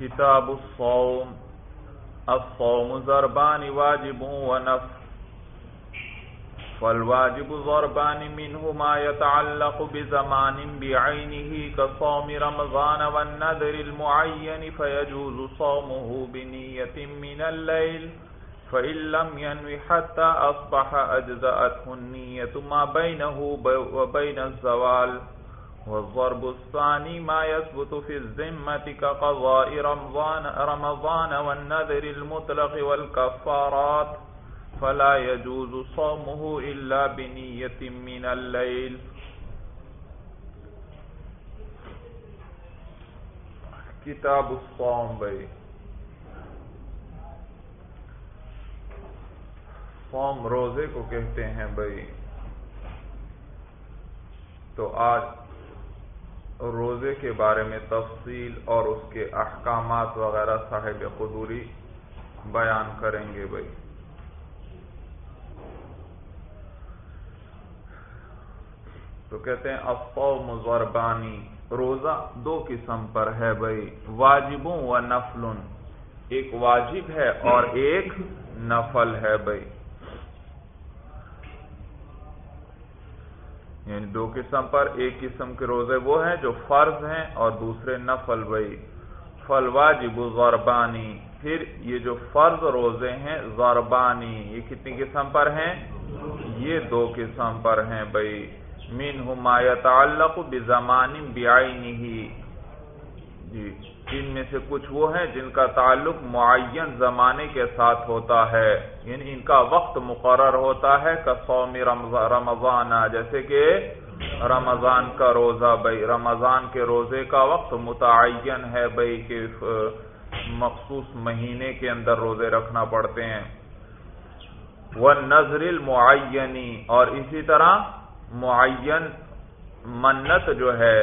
كتاب الصوم الصوم ضربان واجب ونفل فالواجب ضربان منه ما يتعلق بزمان بعينه كصوم رمضان والنذر المعين فيجوز صومه بنية من الليل فإن لم ينوي حتى أصبح أجزأته النية ما بينه وبين الزوال والضرب الثاني ما يثبت في الزمة كقضاء رمضان, رمضان والنذر المطلق والكفارات فلا يجوز صومه إلا بنية من الليل. کتاب الصوم بھائی. صوم روزے کو کہتے ہیں بھائی. تو آج روزے کے بارے میں تفصیل اور اس کے احکامات وغیرہ صاحب قدوری بیان کریں گے بھائی۔ تو کہتے ہیں افقو ضربانی، روزہ دو قسم پر ہے بھائی واجبوں و نفل۔ ایک واجب ہے اور ایک نفل ہے بھائی۔ یعنی دو قسم پر ایک قسم کے روزے وہ ہیں جو فرض ہیں اور دوسرے نفل بھائی فل واجب ضربانی۔ پھر یہ جو فرض روزے ہیں، ضربانی۔ یہ کتنی قسم پر ہیں؟ یہ دو قسم پر ہیں بھائی۔ مین ہما تعلق بزمان بیائی جی۔ ان میں سے کچھ وہ ہیں جن کا تعلق معین زمانے کے ساتھ ہوتا ہے یعنی ان کا وقت مقرر ہوتا ہے کسوم رمضان، جیسے کہ رمضان کا روزہ، بھائی، رمضان کے روزے کا وقت متعین ہے، بھائی، کہ مخصوص مہینے کے اندر روزے رکھنا پڑتے ہیں۔ وہ نظر المعینی اور اسی طرح معین منت جو ہے،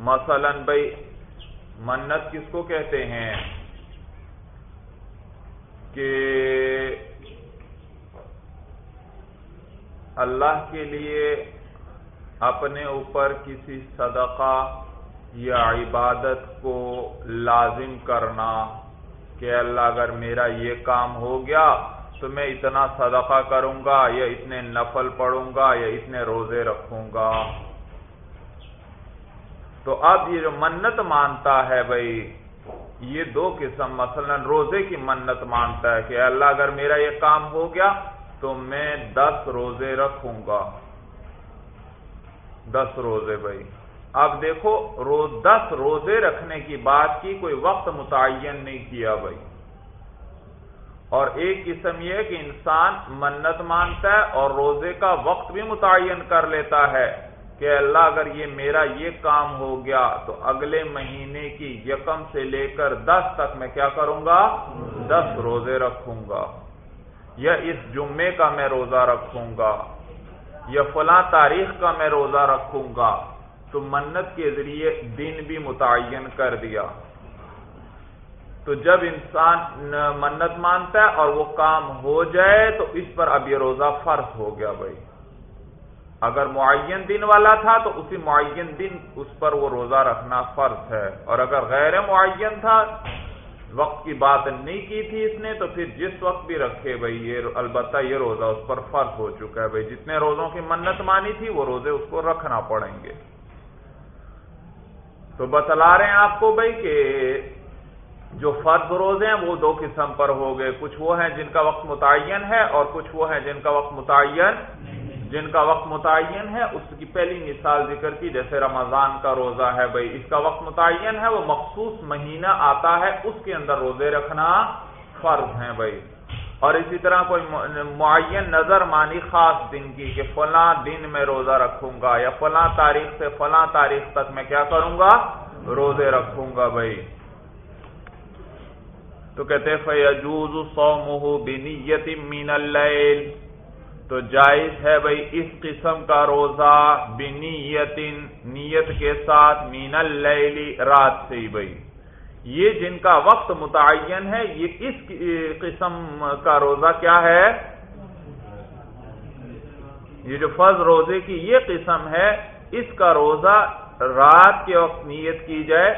مثلا، بھائی منت کس کو کہتے ہیں؟ کہ اللہ کے لیے اپنے اوپر کسی صدقہ یا عبادت کو لازم کرنا کہ اللہ اگر میرا یہ کام ہو گیا تو میں اتنا صدقہ کروں گا یا اتنے نفل پڑھوں گا یا اتنے روزے رکھوں گا۔ تو اب یہ جو منت مانتا ہے بھائی، یہ دو قسم مثلا روزے کی منت مانتا ہے کہ اللہ اگر میرا یہ کام ہو گیا تو میں دس روزے رکھوں گا۔ دس روزے بھائی۔ اب دیکھو روز دس روزے رکھنے کی بات کی کوئی وقت متعین نہیں کیا بھائی۔ اور ایک قسم یہ ہے کہ انسان منت مانتا ہے اور روزے کا وقت بھی متعین کر لیتا ہے۔ کہ اللہ اگر یہ میرا یہ کام ہو گیا تو اگلے مہینے کی یکم سے لے کر دس تک میں کیا کروں گا؟ دس روزے رکھوں گا۔ یا اس جمعے کا میں روزہ رکھوں گا۔ یا فلاں تاریخ کا میں روزہ رکھوں گا۔ تو منت کے ذریعے دن بھی متعین کر دیا۔ تو جب انسان منت مانتا ہے اور وہ کام ہو جائے تو اس پر اب یہ روزہ فرض ہو گیا بھائی۔ اگر معین دن والا تھا تو اسی معین دن اس پر وہ روزہ رکھنا فرض ہے۔ اور اگر غیر معین تھا، وقت کی بات نہیں کی تھی اس نے، تو پھر جس وقت بھی رکھے بھائی، یہ البتہ یہ روزہ اس پر فرض ہو چکا ہے بھائی۔ جتنے روزوں کی منت مانی تھی، وہ روزے اس کو رکھنا پڑیں گے۔ تو بتلا رہے ہیں آپ کو بھائی کہ جو فرض روزے ہیں، وہ دو قسم پر ہو گئے۔ کچھ وہ ہیں جن کا وقت متعین ہے اور کچھ وہ ہیں جن کا وقت متعین جن کا وقت متعین ہے، اس کی پہلی مثال ذکر کی، جیسے رمضان کا روزہ ہے بھائی، اس کا وقت متعین ہے، وہ مخصوص مہینہ آتا ہے، اس کے اندر روزے رکھنا فرض ہیں بھائی۔ اور اسی طرح کوئی معین نظر مانی خاص دن کی کہ فلاں دن میں روزہ رکھوں گا یا فلاں تاریخ سے فلاں تاریخ تک میں کیا کروں گا؟ روزے رکھوں گا بھائی۔ تو کہتے فیجوز صومہ بنیت من اللیل تو جائز ہے بھائی اس قسم کا روزہ بنیت نیت کے ساتھ مین اللیل رات سے ہی بھائی یہ جن کا وقت متعین ہے، یہ اس قسم کا روزہ کیا ہے؟ یہ جو فرض روزے کی یہ قسم ہے، اس کا روزہ رات کے وقت نیت کی جائے،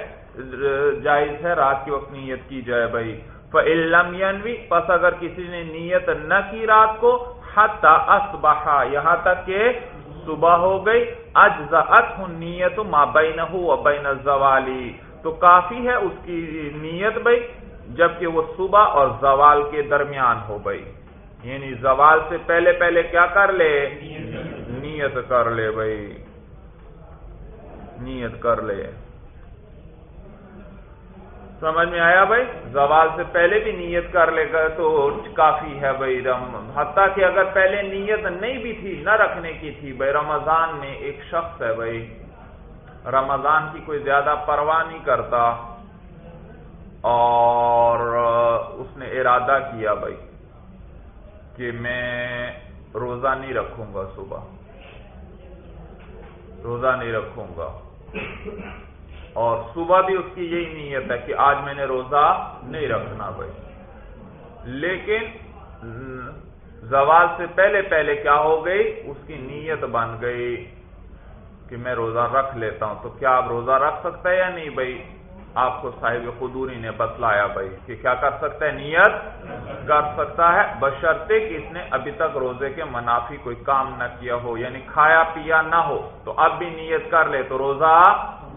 جائز ہے رات کے وقت نیت کی جائے بھائی فعلم پس اگر کسی نے نیت نہ کی رات کو حتی اصبحا یہاں تک کہ صبح ہو گئی اجزت نیت ما بینہ و بین الزوالی تو کافی ہے اس کی نیت بھائی، جبکہ وہ صبح اور زوال کے درمیان ہو گئی۔ یعنی زوال سے پہلے پہلے کیا کر لے؟ نیت کر لے بھائی۔ نیت کر لے۔ سمجھ میں آیا بھائی؟ زوال سے پہلے بھی نیت کر لے گا تو کافی ہے بھائی رم، حتیٰ کہ اگر پہلے نیت نہیں بھی تھی، نہ رکھنے کی تھی، بھائی رمضان میں ایک شخص ہے بھائی۔ رمضان کی کوئی زیادہ پرواہ نہیں کرتا اور اس نے ارادہ کیا بھائی کہ میں روزہ نہیں رکھوں گا صبح۔ روزہ نہیں رکھوں گا۔ اور صبح بھی اس کی یہی نیت ہے کہ آج میں نے روزہ نہیں رکھنا بھائی۔ لیکن زوال سے پہلے پہلے کیا ہو گئی؟ اس کی نیت بن گئی کہ میں روزہ رکھ لیتا ہوں۔ تو کیا آپ روزہ رکھ سکتا ہے یا نہیں بھائی؟ آپ کو صاحب خدوری نے بتلایا بھائی کہ کیا کر سکتا ہے؟ نیت کر سکتا ہے۔ بشرطے کہ اس نے ابھی تک روزے کے منافی کوئی کام نہ کیا ہو یعنی کھایا پیا نہ ہو، تو اب بھی نیت کر لے۔ تو روزہ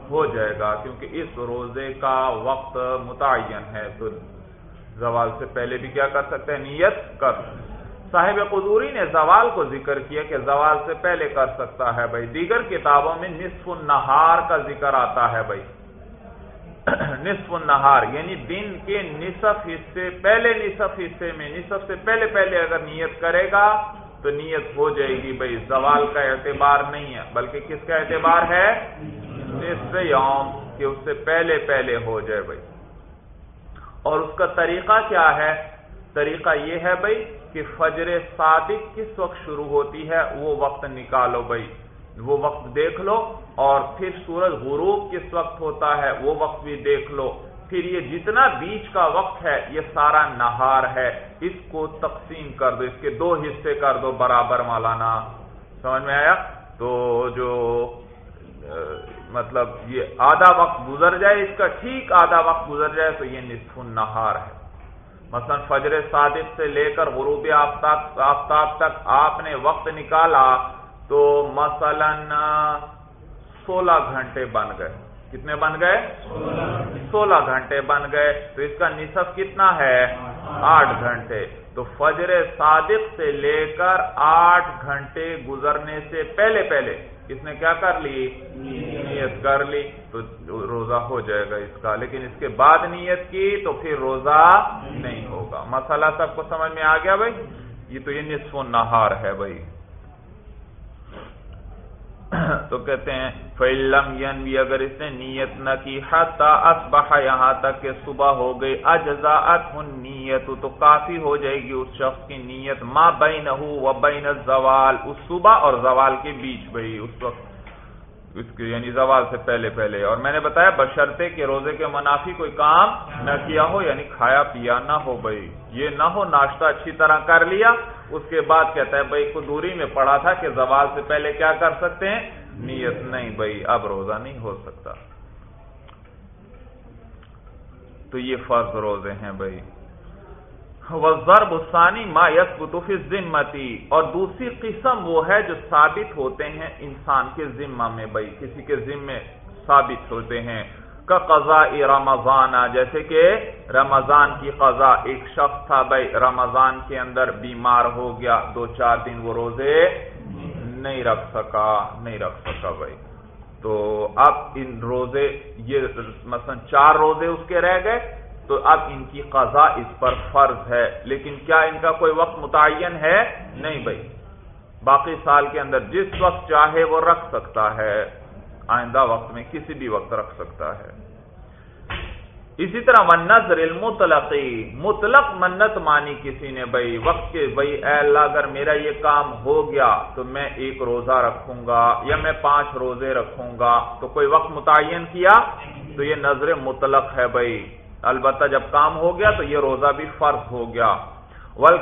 ہو جائے گا کیونکہ اس روزے کا وقت متعین ہے۔ تو زوال سے پہلے بھی کیا کر سکتے ہیں؟ نیت کر۔ صاحب قدوری نے زوال کو ذکر کیا کہ زوال سے پہلے کر سکتا ہے بھائی۔ دیگر کتابوں میں نصف النہار کا ذکر آتا ہے بھائی۔ نصف النہار یعنی دن کے نصف حصے، پہلے نصف حصے میں، نصف سے پہلے پہلے اگر نیت کرے گا تو نیت ہو جائے گی بھائی۔ زوال کا اعتبار نہیں ہے، بلکہ کس کا اعتبار ہے؟ نصف یوم کہ اس سے پہلے پہلے ہو جائے بھائی۔ اور اس کا طریقہ کیا ہے؟ طریقہ یہ ہے بھائی کہ فجر صادق کس وقت شروع ہوتی ہے؟ وہ وقت نکالو بھائی۔ وہ وقت دیکھ لو اور پھر سورج غروب کس وقت ہوتا ہے؟ وہ وقت بھی دیکھ لو۔ پھر یہ جتنا بیچ کا وقت ہے، یہ سارا نہار ہے۔ اس کو تقسیم کر دو، اس کے دو حصے کر دو برابر مولانا۔ سمجھ میں آیا؟ تو جو مطلب یہ آدھا وقت گزر جائے، اس کا ٹھیک آدھا وقت گزر جائے تو یہ نصف النہار ہے۔ مثلا فجر صادق سے لے کر غروب آفتاب آفتاب تک آپ نے وقت نکالا تو مثلا سولہ گھنٹے بن گئے۔ کتنے بن گئے؟ سولہ گھنٹے۔ بن گئے۔ تو اس کا نصف کتنا ہے؟ آٹھ گھنٹے۔ تو فجر صادق سے لے کر آٹھ گھنٹے گزرنے سے پہلے پہلے اس نے کیا کر لی؟ نیت کر لی۔ تو روزہ ہو جائے گا اس کا، لیکن اس کے بعد نیت کی تو پھر روزہ نہیں ہوگا۔ مسئلہ سب کو سمجھ میں آ گیا بھائی؟ یہ تو یہ نصف و نہار ہے بھائی۔ تو کہتے ہیں فعلم ین بھی اگر اس نے نیت نہ کی حتا اصبح یہاں تک کہ صبح ہو گئی اجزاءت نیت تو کافی ہو جائے گی اس شخص کی نیت، ما بینہ و بین الزوال، اس صبح اور زوال کے بیچ بھئی، اس وقت، اس کے یعنی زوال سے پہلے پہلے۔ اور میں نے بتایا بشرتے کہ روزے کے منافی کوئی کام نہ کیا ہو یعنی کھایا پیا نہ ہو بھائی یہ نہ ہو، ناشتہ اچھی طرح کر لیا اس کے بعد کہتا ہے، بھائی کو دوری میں پڑا تھا کہ زوال سے پہلے کیا کر سکتے ہیں؟ نیت نہیں، بھائی، اب روزہ نہیں ہو سکتا۔ تو یہ فرض روزے ہیں بھائی۔ ضرب ثانی ما یسبت ذمتی اور دوسری قسم وہ ہے جو ثابت ہوتے ہیں انسان کے ذمہ میں، بھائی، کسی کے ذمے ثابت ہوتے ہیں۔ کا قضا رمضان، جیسے کہ رمضان کی قضا ایک شخص تھا، بھائی رمضان کے اندر بیمار ہو گیا، دو چار دن وہ روزے نہیں رکھ سکا، نہیں رکھ سکا بھائی۔ تو اب ان روزے، یہ مثلا چار روزے اس کے رہ گئے، تو اب ان کی قضا اس پر فرض ہے۔ لیکن کیا ان کا کوئی وقت متعین ہے؟ نہیں بھائی۔ باقی سال کے اندر جس وقت چاہے وہ رکھ سکتا ہے، آئندہ وقت میں کسی بھی وقت رکھ سکتا ہے۔ اسی طرح منظر المطلقی مطلق منت مانی کسی نے بھائی وقت کے بھائی اے اللہ اگر میرا یہ کام ہو گیا تو میں ایک روزہ رکھوں گا یا میں پانچ روزے رکھوں گا، تو کوئی وقت متعین کیا؟ تو یہ نظر مطلق ہے بھائی البتہ جب کام ہو گیا تو یہ روزہ بھی فرض ہو گیا۔ ول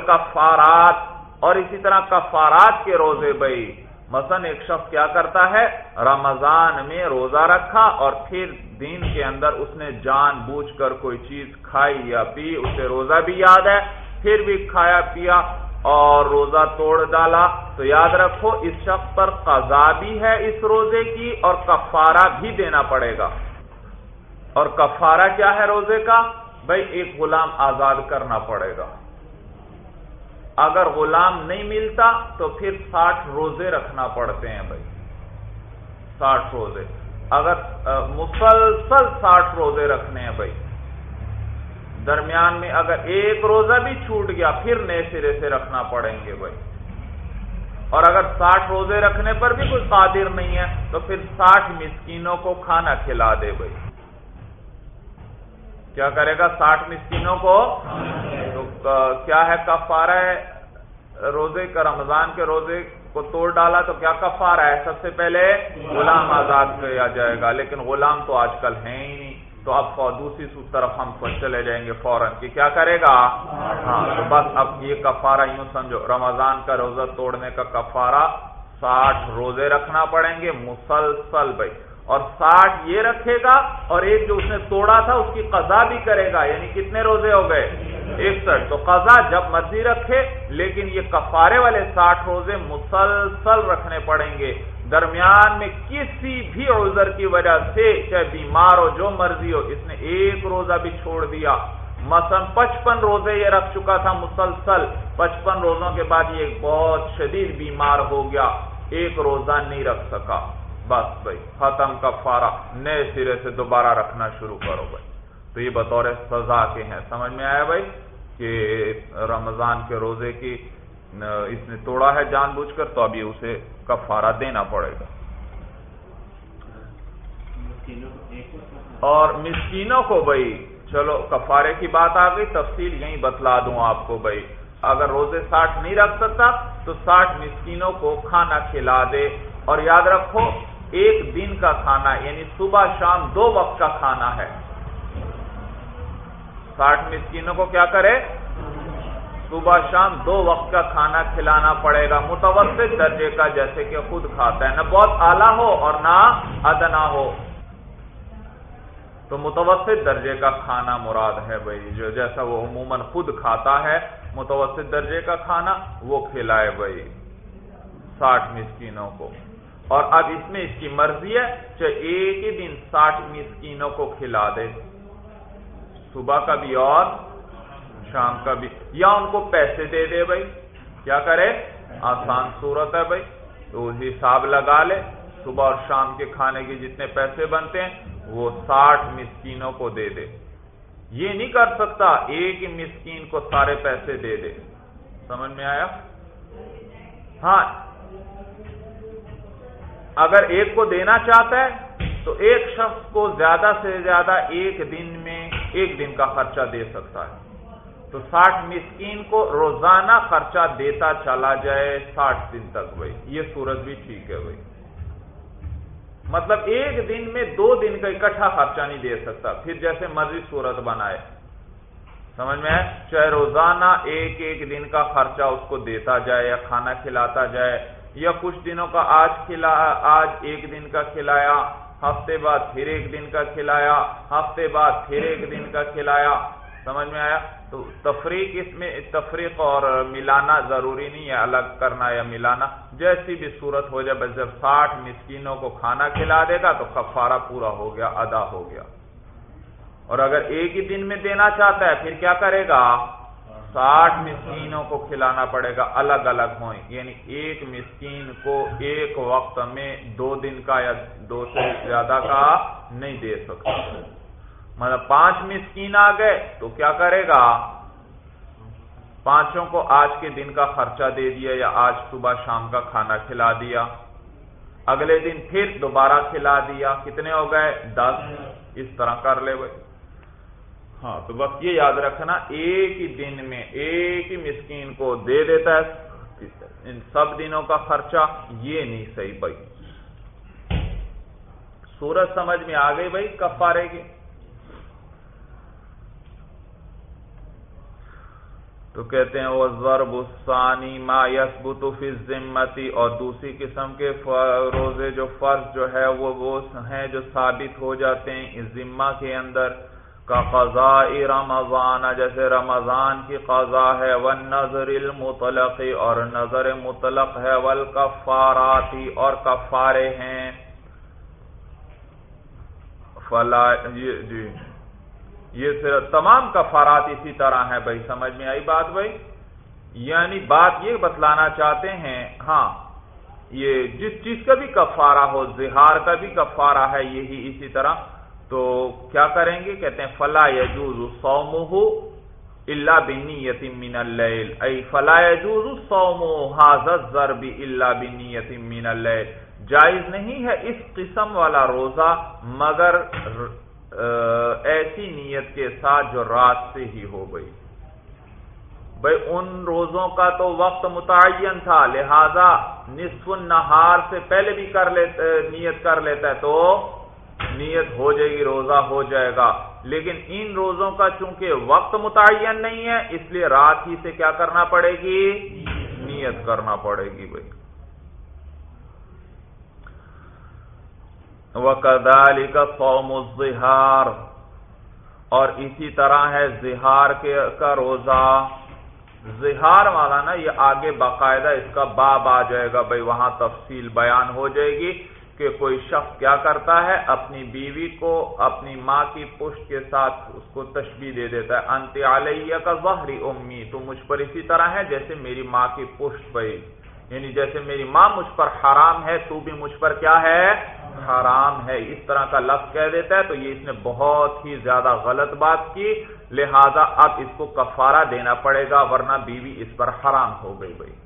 اور اسی طرح کفارات کے روزے بھائی مثلا ایک شخص کیا کرتا ہے؟ رمضان میں روزہ رکھا اور پھر دن کے اندر اس نے جان بوجھ کر کوئی چیز کھائی یا پی، اسے روزہ بھی یاد ہے، پھر بھی کھایا پیا اور روزہ توڑ ڈالا۔ تو یاد رکھو، اس شخص پر قضا بھی ہے اس روزے کی اور کفارہ بھی دینا پڑے گا۔ اور کفارہ کیا ہے روزے کا؟ بھائی ایک غلام آزاد کرنا پڑے گا۔ اگر غلام نہیں ملتا تو پھر ساٹھ روزے رکھنا پڑتے ہیں بھائی۔ ساٹھ روزے۔ اگر مسلسل ساٹھ روزے رکھنے ہیں بھائی۔ درمیان میں اگر ایک روزہ بھی چھوٹ گیا، پھر نئے سرے سے رکھنا پڑیں گے بھائی۔ اور اگر ساٹھ روزے رکھنے پر بھی کوئی قادر نہیں ہے، تو پھر ساٹھ مسکینوں کو کھانا کھلا دے بھائی۔ کیا کرے گا؟ ساٹھ مسکینوں کو کیا ہے کفارہ ہے روزے کا رمضان کے روزے کو توڑ ڈالا تو کیا کفارہ ہے؟ سب سے پہلے غلام آزاد کیا جائے گا، لیکن غلام تو آج کل ہے ہی نہیں۔ تو اب دوسری طرف ہم چلے جائیں گے فوراً۔ کہ کیا کرے گا؟ ہاں تو بس اب یہ کفارہ یوں سمجھو، رمضان کا روزہ توڑنے کا کفارہ ساٹھ روزے رکھنا پڑیں گے، مسلسل بھائی۔ اور ساٹھ یہ رکھے گا اور ایک جو اس نے توڑا تھا اس کی قضا بھی کرے گا یعنی کتنے روزے ہو گئے؟ اکسٹھ. تو قضا جب مرضی رکھے، لیکن یہ کفارے والے ساٹھ روزے مسلسل رکھنے پڑیں گے۔ درمیان میں کسی بھی عذر کی وجہ سے، چاہے بیمار ہو، جو مرضی ہو، اس نے ایک روزہ بھی چھوڑ دیا۔ مثلا پچپن روزے یہ رکھ چکا تھا مسلسل۔ پچپن روزوں کے بعد یہ بہت شدید بیمار ہو گیا۔ ایک روزہ نہیں رکھ سکا۔ بس بھائی، ختم کفارہ، نئے سرے سے دوبارہ رکھنا شروع کرو بھائی۔ تو یہ بطور سزا کے ہیں، سمجھ میں آیا بھائی؟ کہ رمضان کے روزے کی، اس نے توڑا ہے جان بوجھ کر، تو ابھی اسے کفارہ دینا پڑے گا۔ اور مسکینوں کو بھائی، چلو، کفارے کی بات آ گئی، تفصیل یہیں بتلا دوں آپ کو بھائی۔ اگر روزے ساٹھ نہیں رکھ سکتا، تو ساٹھ مسکینوں کو کھانا کھلا دے۔ اور یاد رکھو ایک دن کا کھانا یعنی صبح شام دو وقت کا کھانا ہے۔ ساٹھ مسکینوں کو کیا کرے؟ صبح شام دو وقت کا کھانا کھلانا پڑے گا، متوسط درجے کا، جیسے کہ خود کھاتا ہے۔ نہ بہت اعلیٰ ہو اور نہ ادنا ہو۔ تو متوسط درجے کا کھانا مراد ہے بھائی، جو جیسا وہ عموماً خود کھاتا ہے، متوسط درجے کا کھانا وہ کھلائے بھائی۔ ساٹھ مسکینوں کو۔ اور اب اس میں اس کی مرضی ہے چاہے ایک ہی دن ساٹھ مسکینوں کو کھلا دے۔ صبح کا بھی اور، شام کا بھی۔ یا ان کو پیسے دے دے بھائی۔ کیا کرے؟ آسان صورت ہے بھائی۔ تو حساب لگا لے۔ صبح اور شام کے کھانے کے جتنے پیسے بنتے ہیں، وہ ساٹھ مسکینوں کو دے دے۔ یہ نہیں کر سکتا ایک ہی مسکین کو سارے پیسے دے دے۔ سمجھ میں آیا؟ ہاں اگر ایک کو دینا چاہتا ہے، تو ایک شخص کو زیادہ سے زیادہ ایک دن میں ایک دن کا خرچہ دے سکتا ہے۔ تو ساٹھ مسکین کو روزانہ خرچہ دیتا چلا جائے ساٹھ دن تک بھائی۔ یہ سورج بھی ٹھیک ہے بھائی۔ مطلب ایک دن میں دو دن کا اکٹھا خرچہ نہیں دے سکتا۔ پھر جیسے مرضی صورت بنائے۔ سمجھ میں چاہے روزانہ ایک ایک دن کا خرچہ اس کو دیتا جائے یا کھانا کھلاتا جائے۔ یا کچھ دنوں کا آج کھلا آج ایک دن کا کھلایا، ہفتے بعد پھر ایک دن کا کھلایا، ہفتے بعد پھر ایک دن کا کھلایا، سمجھ میں آیا؟ تو تفریق اس میں، تفریق اور ملانا ضروری نہیں ہے، الگ کرنا یا ملانا۔ جیسی بھی صورت ہو جائے، بس جب ساٹھ مسکینوں کو کھانا کھلا دے گا تو کفارہ پورا ہو گیا، ادا ہو گیا۔ اور اگر ایک ہی دن میں دینا چاہتا ہے، پھر کیا کرے گا؟ ساٹھ مسکینوں کو کھلانا پڑے گا الگ الگ ہوئیں۔ یعنی ایک مسکین کو ایک وقت میں دو دن کا یا دو سے زیادہ کا نہیں دے سکتا۔ مطلب پانچ مسکین آ گئے تو کیا کرے گا؟ پانچوں کو آج کے دن کا خرچہ دے دیا یا آج صبح شام کا کھانا کھلا دیا۔ اگلے دن پھر دوبارہ کھلا دیا۔ کتنے ہو گئے؟ دس۔ اس طرح کر لے۔ بھائی ہاں تو بس یہ یاد رکھنا، ایک ہی دن میں ایک ہی مسکین کو دے دیتا ہے، ان سب دنوں کا خرچہ یہ نہیں صحیح بھائی۔ سورج سمجھ میں آ گئی بھائی، کفارے کی۔ تو کہتے ہیں، وہ ضرب الثانی ما یثبت فی الذمتی اور دوسری قسم کے روزے جو فرض جو ہے، وہ وہ ہیں جو ثابت ہو جاتے ہیں اس ذمہ کے اندر۔ کا قضاء رمضان، جیسے رمضان کی قضا ہے والنظر المطلق اور نظر مطلق ہے والکفاراتی اور کفارے ہیں۔ فلا جی یہ صرف تمام کفارات اسی طرح ہیں بھائی، سمجھ میں آئی بات بھائی؟ یعنی بات یہ بتلانا چاہتے ہیں ہاں یہ جس چیز کا بھی کفارہ ہو، زہار کا بھی کفارہ ہے، یہی اسی طرح تو کیا کریں گے؟ کہتے ہیں، فلا یجوز سوم اللہ بنی یتیم مین ائی فلا یجوز سوم حاضر ضرب اللہ بنی یتیم مین جائز نہیں ہے اس قسم والا روزہ، مگر ایسی نیت کے ساتھ جو رات سے ہی ہو گئی۔ بھائی ان روزوں کا تو وقت متعین تھا، لہذا نصف النہار سے پہلے بھی کر لیتے نیت کر لیتا ہے تو نیت ہو جائے گی، روزہ ہو جائے گا۔ لیکن ان روزوں کا چونکہ وقت متعین نہیں ہے، اس لیے رات ہی سے کیا کرنا پڑے گی؟ نیت کرنا پڑے گی بھائی۔ وکدالی کا قوم الظہار اور اسی طرح ہے زہار کے کا روزہ۔ زہار والا نا، یہ آگے باقاعدہ اس کا باب آ جائے گا بھائی، وہاں تفصیل بیان ہو جائے گی۔ کہ کوئی شخص کیا کرتا ہے، اپنی بیوی کو، اپنی ماں کی پشت کے ساتھ اس کو تشبیح دے دیتا ہے۔ انت علیہ کا ظہری امی، تو مجھ پر اسی طرح ہے جیسے میری ماں کی پشت بھائی یعنی جیسے میری ماں مجھ پر حرام ہے، تو بھی مجھ پر کیا ہے؟ حرام ہے۔ اس طرح کا لفظ کہہ دیتا ہے، تو یہ اس نے بہت ہی زیادہ غلط بات کی۔ لہذا اب اس کو کفارہ دینا پڑے گا، ورنہ بیوی اس پر حرام ہو گئی بھائی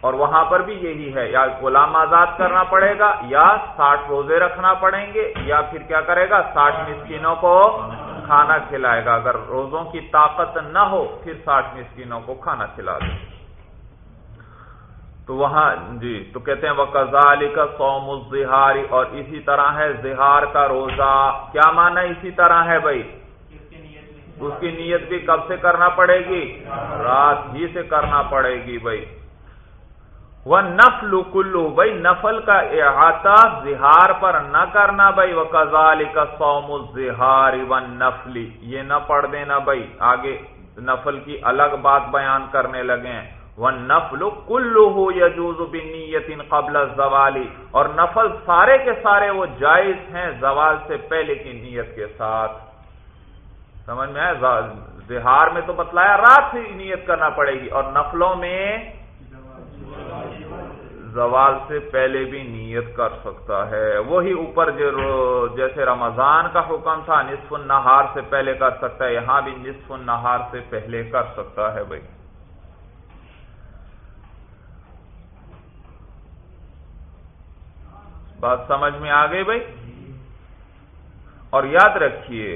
اور وہاں پر بھی یہی ہے، یا غلام آزاد کرنا پڑے گا، یا ساٹھ روزے رکھنا پڑیں گے، یا پھر کیا کرے گا، ساٹھ مسکینوں کو کھانا کھلائے گا۔ اگر روزوں کی طاقت نہ ہو، پھر ساٹھ مسکینوں کو کھانا کھلا دے۔ تو وہاں جی تو کہتے ہیں وہ کزالی کا سوم اور اسی طرح ہے زہار کا روزہ۔ کیا مانا اسی طرح ہے بھائی؟ اس کی نیت بھی کب سے کرنا پڑے گی؟ رات ہی سے کرنا پڑے گی بھائی۔ وہ نفل کلو بھائی نفل کا احاطہ زہار پر نہ کرنا بھائی وہ کزالی کا سوم الظہاری و نفلی یہ نہ پڑھ دینا بھائی، آگے نفل کی الگ بات بیان کرنے لگے ہیں۔ وہ نفل کلو ہو یجوز بنیت قبل زوالی اور نفل سارے کے سارے وہ جائز ہیں زوال سے پہلے کی نیت کے ساتھ۔ سمجھ میں زہار میں تو بتلایا، رات سے نیت کرنا پڑے گی۔ اور نفلوں میں زوال سے پہلے بھی نیت کر سکتا ہے۔ وہی اوپر جو جیسے رمضان کا حکم تھا، نصف النہار سے پہلے کر سکتا ہے، یہاں بھی نصف النہار سے پہلے کر سکتا ہے بھائی۔ بات سمجھ میں آ گئی بھائی؟ اور یاد رکھیے،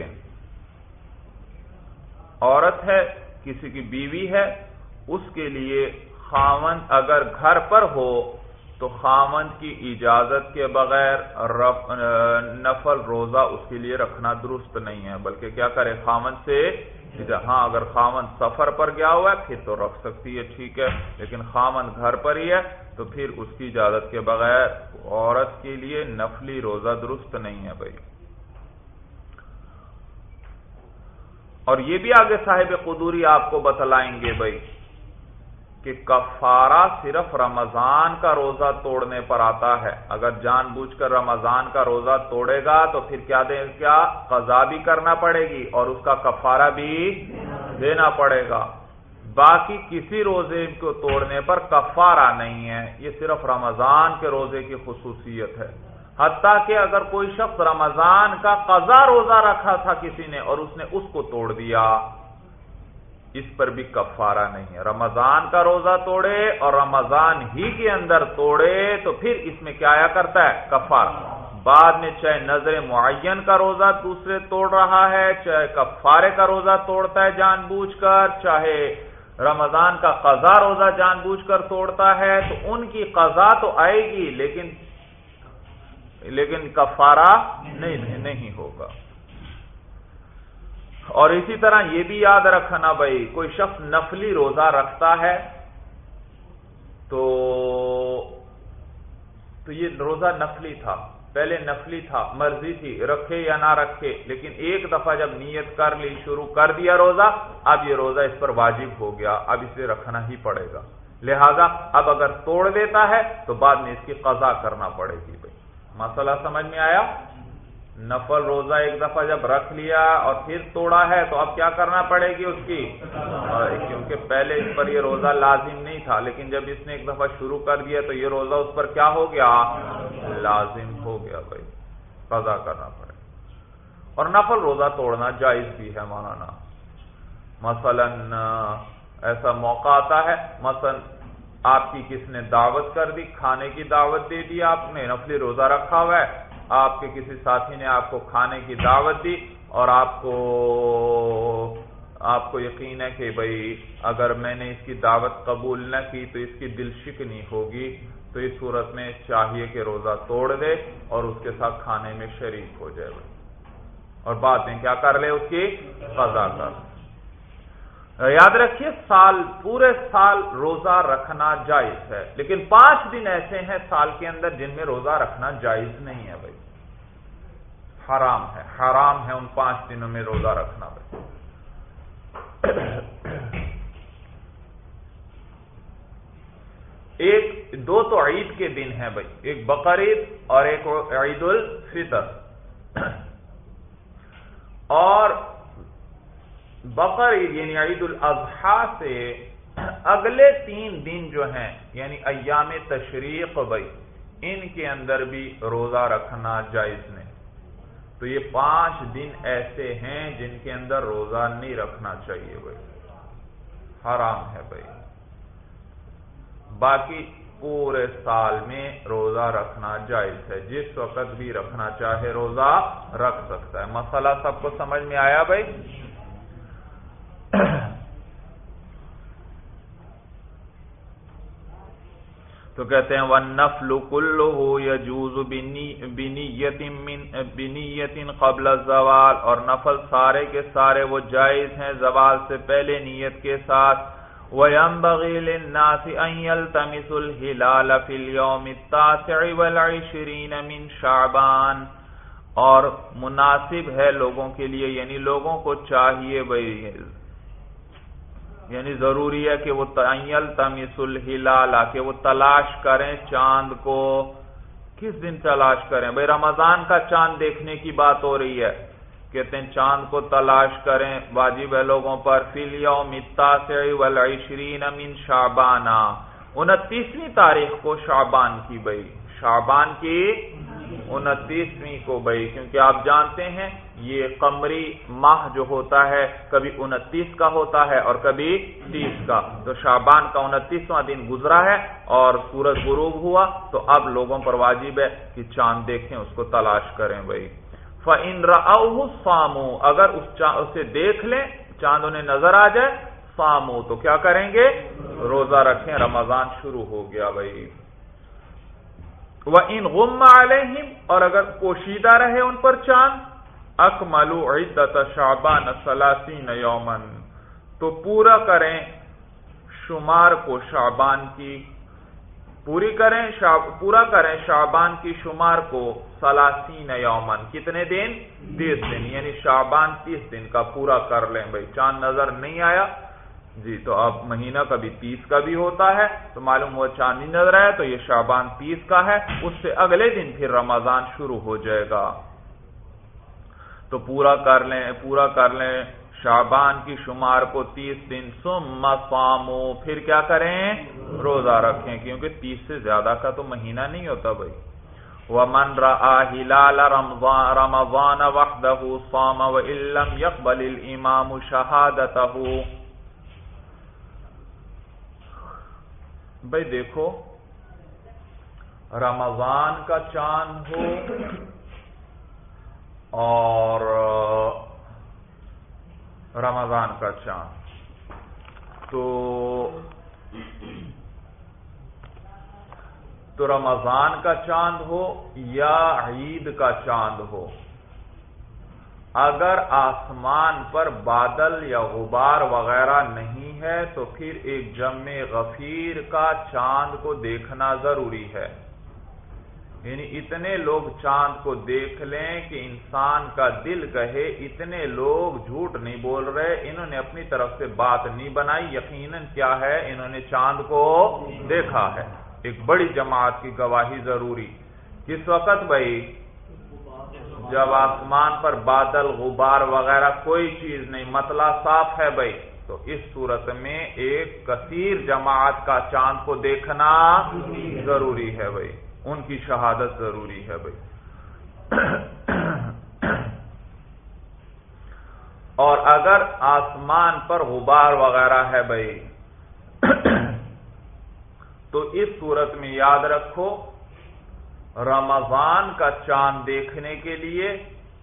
عورت ہے، کسی کی بیوی ہے، اس کے لیے خاون اگر گھر پر ہو تو خامن کی اجازت کے بغیر نفل روزہ اس کے لیے رکھنا درست نہیں ہے، بلکہ کیا کرے خامن سے؟ ہاں اگر خامن سفر پر گیا ہوا ہے، پھر تو رکھ سکتی ہے، ٹھیک ہے، لیکن خامن گھر پر ہی ہے، تو پھر اس کی اجازت کے بغیر عورت کے لیے نفلی روزہ درست نہیں ہے بھائی۔ اور یہ بھی آگے صاحب قدوری آپ کو بتلائیں گے بھائی۔ کہ کفارہ صرف رمضان کا روزہ توڑنے پر آتا ہے۔ اگر جان بوجھ کر رمضان کا روزہ توڑے گا تو پھر کیا دے، کیا قضا بھی کرنا پڑے گی اور اس کا کفارہ بھی دینا پڑے گا۔ باقی کسی روزے کو توڑنے پر کفارہ نہیں ہے۔ یہ صرف رمضان کے روزے کی خصوصیت ہے۔ حتیٰ کہ اگر کوئی شخص رمضان کا قضا روزہ رکھا تھا کسی نے اور اس نے اس کو توڑ دیا اس پر بھی کفارہ نہیں ہے۔ رمضان کا روزہ توڑے اور رمضان ہی کے اندر توڑے تو پھر اس میں کیا آیا کرتا ہے؟ کفار بعد میں چاہے نظر معین کا روزہ دوسرے توڑ رہا ہے، چاہے کفارے کا روزہ توڑتا ہے جان بوجھ کر، چاہے رمضان کا قضا روزہ جان بوجھ کر توڑتا ہے تو ان کی قضا تو آئے گی، لیکن لیکن کفارہ نہیں نہیں ہوگا۔ اور اسی طرح یہ بھی یاد رکھنا بھائی، کوئی شخص نفلی روزہ رکھتا ہے تو تو یہ روزہ نفلی تھا، پہلے نفلی تھا، مرضی تھی، رکھے یا نہ رکھے، لیکن ایک دفعہ جب نیت کر لی، شروع کر دیا روزہ، اب یہ روزہ اس پر واجب ہو گیا، اب اسے رکھنا ہی پڑے گا۔ لہذا اب اگر توڑ دیتا ہے تو بعد میں اس کی قضا کرنا پڑے گی بھائی۔ مسئلہ سمجھ میں آیا؟ نفل روزہ ایک دفعہ جب رکھ لیا اور پھر توڑا ہے تو اب کیا کرنا پڑے گی اس کی؟ کیونکہ پہلے اس پر یہ روزہ لازم نہیں تھا، لیکن جب اس نے ایک دفعہ شروع کر دیا تو یہ روزہ اس پر کیا ہو گیا؟ لازم ہو گیا بھائی، قضا کرنا پڑے اور نفل روزہ توڑنا جائز بھی ہے مولانا۔ مثلا، ایسا موقع آتا ہے، مثلا آپ کی کس نے دعوت کر دی، کھانے کی دعوت دے دی آپ نے، نفلی روزہ رکھا ہوا ہے آپ کے کسی ساتھی نے آپ کو کھانے کی دعوت دی اور آپ کو آپ کو یقین ہے کہ بھائی اگر میں نے اس کی دعوت قبول نہ کی تو اس کی دل شکنی ہوگی، تو اس صورت میں چاہیے کہ روزہ توڑ دے اور اس کے ساتھ کھانے میں شریک ہو جائے۔ بھائی اور بعد میں کیا کر لے اس کی؟ قضا کر۔ یاد رکھیے، سال، پورے سال روزہ رکھنا جائز ہے۔ لیکن پانچ دن ایسے ہیں سال کے اندر جن میں روزہ رکھنا جائز نہیں ہے بھائی۔ حرام ہے حرام ہے ان پانچ دنوں میں روزہ رکھنا بھائی۔ ایک، دو تو عید کے دن ہیں بھائی۔ ایک بقرعید اور ایک عید الفطر اور بقر عید یعنی عید الاضحیٰ سے اگلے تین دن جو ہیں یعنی ایام تشریق بھائی ان کے اندر بھی روزہ رکھنا جائز نہیں۔ تو یہ پانچ دن ایسے ہیں جن کے اندر روزہ نہیں رکھنا چاہیے بھائی حرام ہے بھائی باقی پورے سال میں روزہ رکھنا جائز ہے۔ جس وقت بھی رکھنا چاہے روزہ رکھ سکتا ہے۔ مسئلہ سب کو سمجھ میں آیا بھائی تو کہتے ہیں ون نفل کل ہو یجوز بنیت قبل زوال اور نفل سارے کے سارے وہ جائز ہیں زوال سے پہلے نیت کے ساتھ. وَيَنبَغِي لِلنَّاسِ أَن يَلْتَمِسُ الْهِلَالَ فِي الْيَوْمِ التَّاسِعِ وَالْعِشْرِينَ مِنْ شَعْبَانِ اور مناسب ہے لوگوں کے لیے یعنی لوگوں کو چاہیے بھائی یعنی ضروری ہے کہ وہ تعیل تمیس الحلال، کہ وہ تلاش کریں چاند کو۔ کس دن تلاش کریں؟ بھائی رمضان کا چاند دیکھنے کی بات ہو رہی ہے۔ کہتے ہیں چاند کو تلاش کریں، واجب ہے لوگوں پر۔ فیلیا متا سے ولاشرین امین شابانہ انتیسویں تاریخ کو شابان کی بھائی۔ شابان کی انتیسویں کو بھائی، کیونکہ آپ جانتے ہیں یہ قمری ماہ جو ہوتا ہے کبھی انتیس کا ہوتا ہے اور کبھی تیس کا۔ تو شابان کا انتیسواں دن گزرا ہے اور سورج غروب ہوا تو اب لوگوں پر واجب ہے کہ چاند دیکھیں، اس کو تلاش کریں بھائی۔ فن فامو اگر اس اسے دیکھ لیں، چاند انہیں نظر آ جائے فامو تو کیا کریں گے؟ روزہ رکھیں، رمضان شروع ہو گیا بھائی۔ وہ ان غم علیہم اور اگر پوشیدہ رہے ان پر چاند اکملو عدت شعبان سلاسین یومن تو پورا کریں شمار کو شعبان کی۔ پوری کریں پورا کریں شعبان کی شمار کو سلاسین یومن کتنے دن؟ تیس دن۔ یعنی شعبان تیس دن کا پورا کر لیں بھائی۔ چاند نظر نہیں آیا۔ جی تو اب مہینہ کبھی تیس کا بھی ہوتا ہے۔ تو معلوم ہوا چاندی نظر آیا، تو یہ شعبان تیس کا ہے۔ اس سے اگلے دن پھر رمضان شروع ہو جائے گا۔ تو پورا کر لیں، پورا کر لیں۔ شعبان کی شمار کو تیس دن سم فامو پھر کیا کریں؟ روزہ رکھیں، کیونکہ تیس سے زیادہ کا تو مہینہ نہیں ہوتا بھائی۔ وہ من رمضان رمضان وحدہ سام و علم یقبل امام شہادت بھائی دیکھو، رمضان کا چاند ہو اور رمضان کا چاند۔ تو تو رمضان کا چاند ہو یا عید کا چاند ہو؟ اگر آسمان پر بادل یا غبار وغیرہ نہیں ہے، تو پھر ایک جمع غفیر کا چاند کو دیکھنا ضروری ہے۔ یعنی اتنے لوگ چاند کو دیکھ لیں کہ انسان کا دل کہے، اتنے لوگ جھوٹ نہیں بول رہے، انہوں نے اپنی طرف سے بات نہیں بنائی، یقیناً کیا ہے؟ انہوں نے چاند کو دیکھا ہے۔ ایک بڑی جماعت کی گواہی ضروری۔ کس وقت بھائی؟ جب آسمان پر بادل، غبار وغیرہ کوئی چیز نہیں، مطلع صاف ہے بھائی۔ تو اس صورت میں ایک کثیر جماعت کا چاند کو دیکھنا ضروری ہے بھائی۔ ان کی شہادت ضروری ہے بھائی۔ اور اگر آسمان پر غبار وغیرہ ہے بھائی، تو اس صورت میں یاد رکھو، رمضان کا چاند دیکھنے کے لیے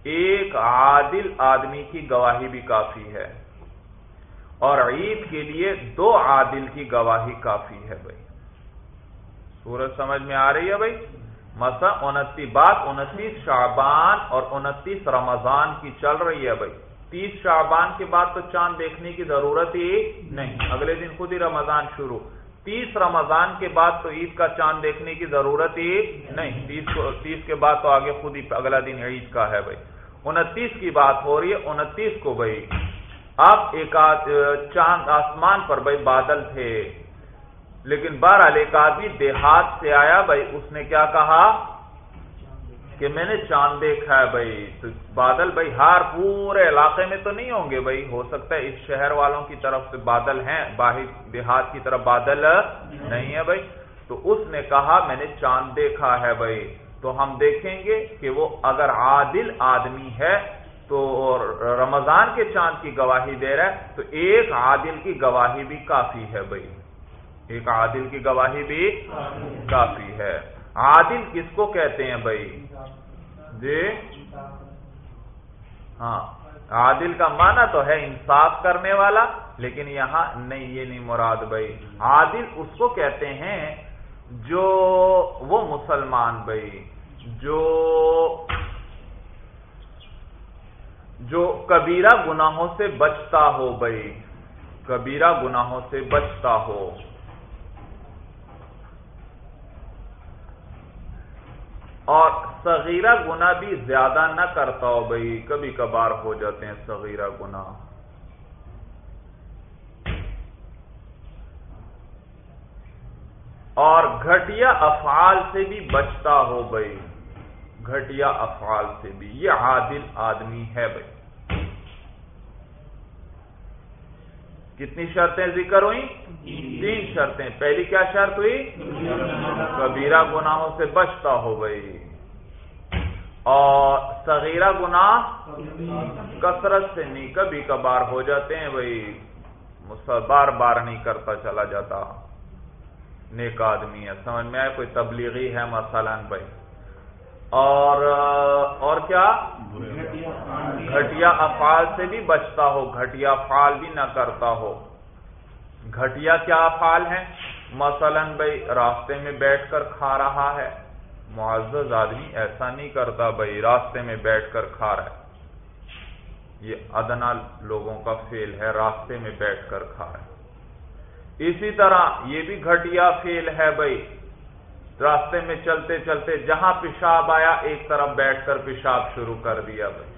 ایک عادل آدمی کی گواہی بھی کافی ہے۔ اور عید کے لیے دو عادل کی گواہی کافی ہے بھائی۔ سورج سمجھ میں آ رہی ہے بھائی؟ مسا انتیس، بات انتیس شعبان اور انتیس رمضان کی چل رہی ہے بھائی۔ تیس شعبان کے بعد تو چاند دیکھنے کی ضرورت ہی نہیں۔ اگلے دن خود ہی رمضان شروع۔ تیس رمضان کے بعد تو عید کا چاند دیکھنے کی ضرورت ہی نہیں۔ تیس تیس کے بعد تو آگے خود ہی اگلا دن عید کا ہے بھائی۔ انتیس کی بات ہو رہی ہے، انتیس کو بھائی۔ اب ایک چاند آسمان پر بھائی بادل تھے۔ لیکن بہرحال ایک آدمی دیہات سے آیا، بھائی، اس نے کیا کہا؟ کہ میں نے چاند دیکھا ہے، بھائی۔ تو بادل، بھائی، ہار پورے علاقے میں تو نہیں ہوں گے، بھائی۔ ہو سکتا ہے اس شہر والوں کی طرف سے بادل ہیں، باہر دیہات کی طرف بادل نہیں ہے، بھائی۔ تو اس نے کہا، میں نے چاند دیکھا ہے، بھائی۔ تو ہم دیکھیں گے کہ وہ اگر عادل آدمی ہے تو رمضان کے چاند کی گواہی دے رہا ہے، تو ایک عادل کی گواہی بھی کافی ہے، بھائی۔ ایک عادل کی گواہی بھی کافی ہے۔ عادل کس کو کہتے ہیں بھائی؟ جی؟ ہاں عادل کا معنی تو ہے انصاف کرنے والا، لیکن یہاں نہیں، یہ نہیں مراد بھائی۔ عادل اس کو کہتے ہیں جو وہ مسلمان بھائی، جو جو کبیرہ گناہوں سے بچتا ہو بھائی۔ کبیرہ گناہوں سے بچتا ہو۔ اور صغیرہ گنا بھی زیادہ نہ کرتا ہو بھائی، کبھی کبھار ہو جاتے ہیں صغیرہ گنا اور گھٹیا افعال سے بھی بچتا ہو بھائی، گھٹیا افعال سے بھی۔ یہ عادل آدمی ہے بھائی۔ کتنی شرطیں ذکر ہوئی تین شرطیں۔ پہلی کیا شرط ہوئی؟ کبیرہ گناہوں سے بچتا ہو بھائی اور صغیرہ گناہ کثرت سے نہیں، کبھی کبھار ہو جاتے ہیں بھائی۔ بار بار نہیں کرتا چلا جاتا۔ نیک آدمی ہے، سمجھ میں آئے کوئی تبلیغی ہے مثلا بھائی۔ اور اور کیا؟ گھٹیا افعال۔ سے بھی بچتا ہو گھٹیا افعال بھی نہ کرتا ہو۔ گھٹیا کیا افعال ہیں؟ مثلا بھائی راستے میں بیٹھ کر کھا رہا ہے۔ معزز آدمی ایسا نہیں کرتا بھائی راستے میں بیٹھ کر کھا رہا ہے۔ یہ ادنا لوگوں کا فیل ہے راستے میں بیٹھ کر کھا رہا ہے۔ اسی طرح یہ بھی گھٹیا فیل ہے بھائی راستے میں چلتے چلتے جہاں پیشاب آیا، ایک طرف بیٹھ کر پیشاب شروع کر دیا بھائی۔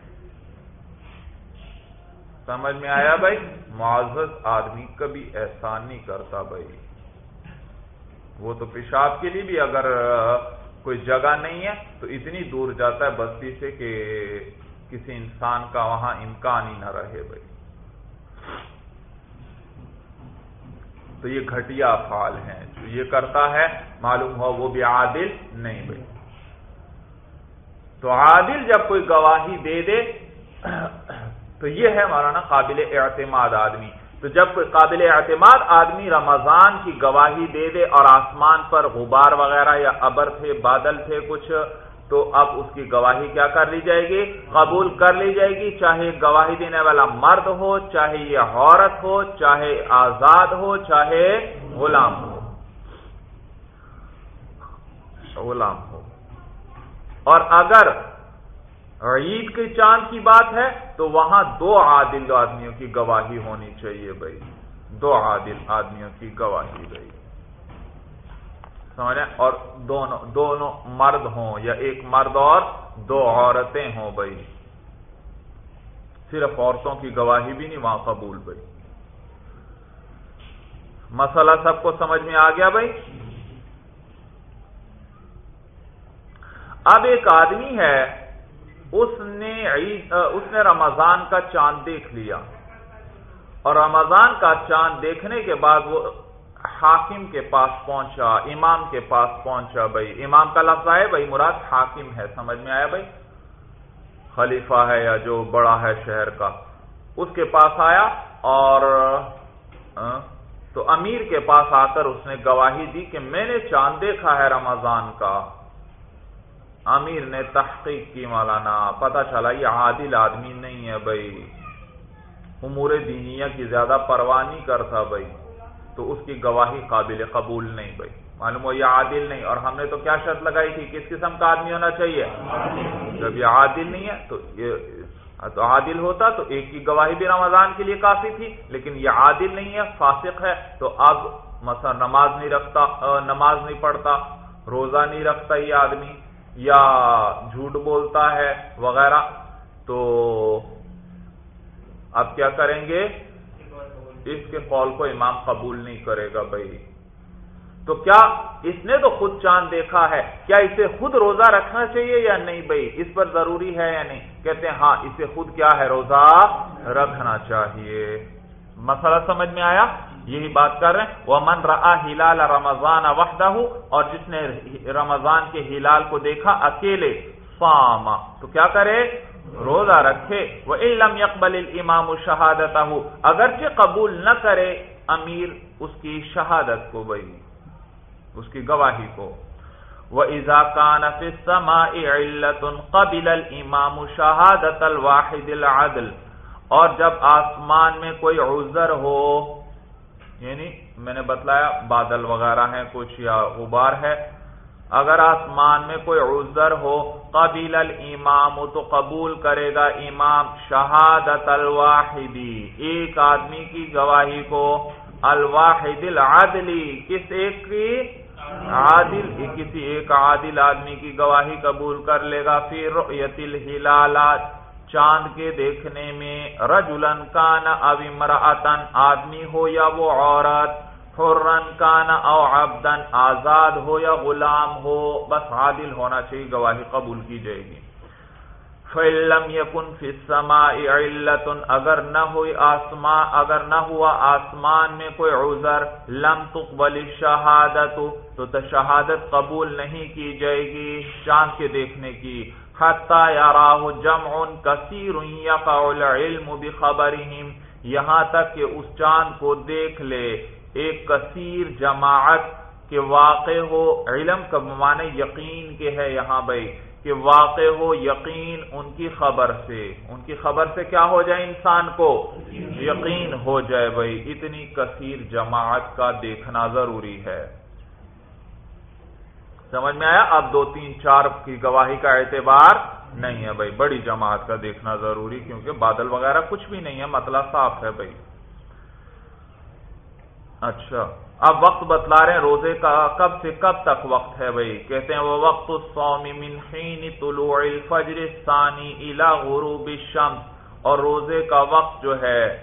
سمجھ میں آیا بھائی؟ معزز آدمی کبھی احسان نہیں کرتا بھائی۔ وہ تو پیشاب کے لیے بھی اگر کوئی جگہ نہیں ہے، تو اتنی دور جاتا ہے بستی سے کہ کسی انسان کا وہاں امکان ہی نہ رہے بھائی۔ تو یہ گھٹیا افعال ہیں۔ جو یہ کرتا ہے، معلوم ہو وہ بھی عادل نہیں بھائی تو عادل جب کوئی گواہی دے دے، تو یہ ہے مولانا قابل اعتماد آدمی۔ تو جب کوئی قابل اعتماد آدمی رمضان کی گواہی دے دے اور آسمان پر غبار وغیرہ یا ابر تھے، بادل تھے، کچھ تو اب اس کی گواہی کیا کر لی جائے گی؟ قبول کر لی جائے گی، چاہے گواہی دینے والا مرد ہو، چاہے یہ عورت ہو، چاہے آزاد ہو، چاہے غلام ہو۔ غلام ہو۔ اور اگر عید کے چاند کی بات ہے، تو وہاں دو عادل آدمیوں کی گواہی ہونی چاہیے بھائی۔ دو عادل آدمیوں کی گواہی بھائی۔ سمجھ اور دونوں دونوں مرد ہوں یا ایک مرد اور دو عورتیں ہوں بھائی۔ صرف عورتوں کی گواہی بھی نہیں، وہاں قبول بھائی۔ مسئلہ سب کو سمجھ میں آ گیا بھائی؟ اب ایک آدمی ہے، اس نے اس نے رمضان کا چاند دیکھ لیا۔ اور رمضان کا چاند دیکھنے کے بعد وہ حاکم کے پاس پہنچا، امام کے پاس پہنچا بھائی۔ امام کا لفظ ہے بھائی؟ مراد حاکم ہے، سمجھ میں آیا بھائی؟ خلیفہ ہے یا جو بڑا ہے شہر کا۔ اس کے پاس آیا اور تو امیر کے پاس آ کر اس نے گواہی دی کہ میں نے چاند دیکھا ہے رمضان کا۔ امیر نے تحقیق کی مولانا پتا چلا یہ عادل آدمی نہیں ہے بھائی۔ امور دینیا کی زیادہ پرواہ نہیں کرتا بھائی۔ تو اس کی گواہی قابل قبول نہیں بھائی۔ معلوم ہو یہ عادل نہیں، اور ہم نے تو کیا شرط لگائی تھی کس قسم کا آدمی ہونا چاہیے؟ جب یہ عادل نہیں ہے تو یہ تو عادل ہوتا تو ایک کی گواہی بھی رمضان کے لیے کافی تھی، لیکن یہ عادل نہیں ہے، فاسق ہے۔ تو اب مثلا نماز نہیں رکھتا نماز نہیں پڑھتا، روزہ نہیں رکھتا یہ آدمی، یا جھوٹ بولتا ہے وغیرہ، تو اب کیا کریں گے؟ اس کے قول کو امام قبول نہیں کرے گا بھائی۔ تو کیا اس نے تو خود چاند دیکھا ہے؟ کیا اسے خود روزہ رکھنا چاہیے یا نہیں بھائی؟ اس پر ضروری ہے یا نہیں؟ کہتے ہیں ہاں اسے خود کیا ہے؟ روزہ رکھنا چاہیے۔ مسئلہ سمجھ میں آیا؟ یہی بات کر رہے ہیں۔ وہ من رہا ہلال رمضان وحدہ اور جس نے رمضان کے ہلال کو دیکھا، اکیلے فاما تو کیا کرے؟ روزہ رکھے۔ وہ علم یکبل امام شہادت اگرچہ قبول نہ کرے، امیر اس کی شہادت کو بھائی، اس کی گواہی کو۔ وہ اضاکان قبل الامام شہادت الواحد العدل، اور جب آسمان میں کوئی عذر ہو یعنی میں نے بتلایا بادل وغیرہ ہیں، کچھ یا غبار ہے اگر آسمان میں کوئی عذر ہو قبیل الامام تو قبول کرے گا امام شہادت الواحدی، ایک آدمی کی گواہی کو۔ الواحد العادلی کس ایک کی؟ عادل، کسی ایک عادل آدمی کی گواہی قبول کر لے گا۔ پھر رؤیت الحلالات، چاند کے دیکھنے میں رجلن کان او امرأتن، آدمی ہو یا وہ عورت۔ حرن کانا او عبدن آزاد ہو یا غلام ہو، بس عادل ہونا چاہیے، گواہی قبول کی جائے گی۔ فَإِلَّمْ يَكُنْ فِي السَّمَاءِ اگر نہ ہوئی آسمان اگر نہ ہوا آسمان میں کوئی عذر، لم تقبل الشہادت تو تشہادت قبول نہیں کی جائے گی چاند کے دیکھنے کی۔ حتی یراہ جمع کثیر یقع العلم بخبرہم یہاں تک کہ اس چاند کو دیکھ لے۔ ایک کثیر جماعت کے واقع ہو، علم کا معنی یقین کے ہے یہاں بھائی، کہ واقع ہو یقین ان کی خبر سے۔ ان کی خبر سے کیا ہو جائے انسان کو؟ یقین ہو جائے بھائی۔ اتنی کثیر جماعت کا دیکھنا ضروری ہے۔ سمجھ میں آیا؟ اب دو تین چار کی گواہی کا اعتبار نہیں ہے بھائی۔ بڑی جماعت کا دیکھنا ضروری کیونکہ بادل وغیرہ کچھ بھی نہیں ہے مسئلہ صاف ہے بھائی۔ اچھا اب وقت بتلا رہے ہیں روزے کا، کب سے کب تک وقت ہے بھائی؟ کہتے ہیں وہ وقت الصوم من حین طلوع الفجر الثانی الى غروب الشمس۔ اور روزے کا وقت جو ہے،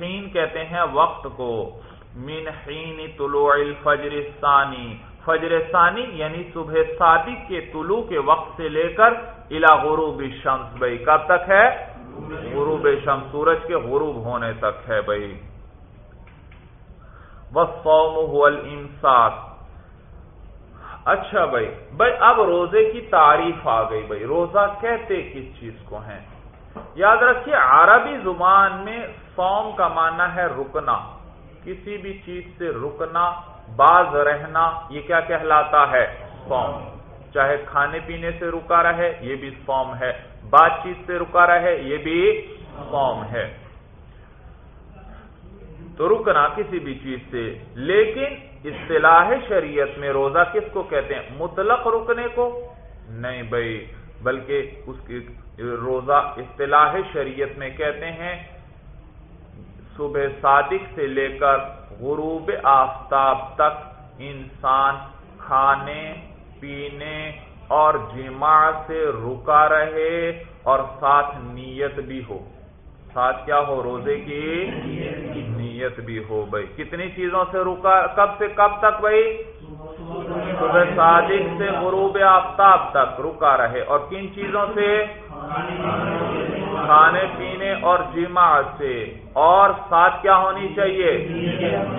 حین کہتے ہیں وقت کو۔ من حین طلوع الفجر الثانی۔ فجر ثانی یعنی صبح صادق کے طلوع کے وقت سے لے کر الى غروب الشمس۔ بھائی، کب تک ہے؟ غروب شمس سورج کے غروب ہونے تک ہے بھائی۔ الْإِمْسَاكِ اچھا بھائی بھائی اب روزے کی تعریف آ گئی بھائی، روزہ کہتے کس چیز کو ہیں؟ یاد رکھیے، عربی زبان میں سوم کا معنی ہے رکنا، کسی بھی چیز سے رکنا، باز رہنا، یہ کیا کہلاتا ہے؟ سوم چاہے کھانے پینے سے رکا رہے، یہ بھی سوم ہے، بات چیت سے رکا رہے، یہ بھی سوم ہے۔ تو رکنا کسی بھی چیز سے۔ لیکن اصطلاح شریعت میں روزہ کس کو کہتے ہیں؟ مطلق رکنے کو۔ نہیں بھائی، بلکہ اس کی روزہ اصطلاح شریعت میں کہتے ہیں، صبح صادق سے لے کر غروب آفتاب تک انسان کھانے، پینے اور جمع سے رکا رہے اور ساتھ نیت بھی ہو۔ ساتھ کیا ہو؟ روزے کی نیت بھی ہو بھائی۔ کتنی چیزوں سے رکا؟ کب سے کب تک بھائی؟ صبح صادق سے غروب آفتاب تک رکا رہے۔ اور کن چیزوں سے؟ کھانے، پینے اور جمع سے۔ اور ساتھ کیا ہونی چاہیے؟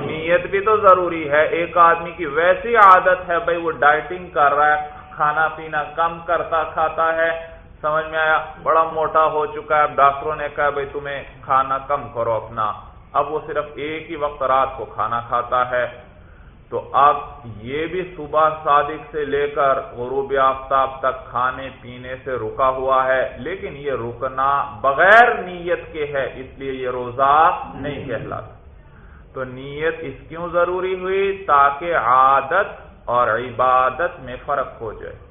نیت بھی تو ضروری ہے۔ ایک آدمی کی ویسی عادت ہے بھائی، وہ ڈائٹنگ کر رہا ہے، کھانا پینا کم کرتا کھاتا ہے سمجھ میں آیا، بڑا موٹا ہو چکا ہے، اب ڈاکٹروں نے کہا، بھائی، تمہیں کھانا کم کرو اپنا۔ اب وہ صرف ایک ہی وقت رات کو کھانا کھاتا ہے۔ تو اب یہ بھی صبح صادق سے لے کر غروب آفتاب تک کھانے پینے سے رکا ہوا ہے۔ لیکن یہ رکنا بغیر نیت کے ہے، اس لیے یہ روزہ نہیں کہلاتا۔ تو نیت اس کیوں ضروری ہوئی؟ تاکہ عادت اور عبادت میں فرق ہو جائے۔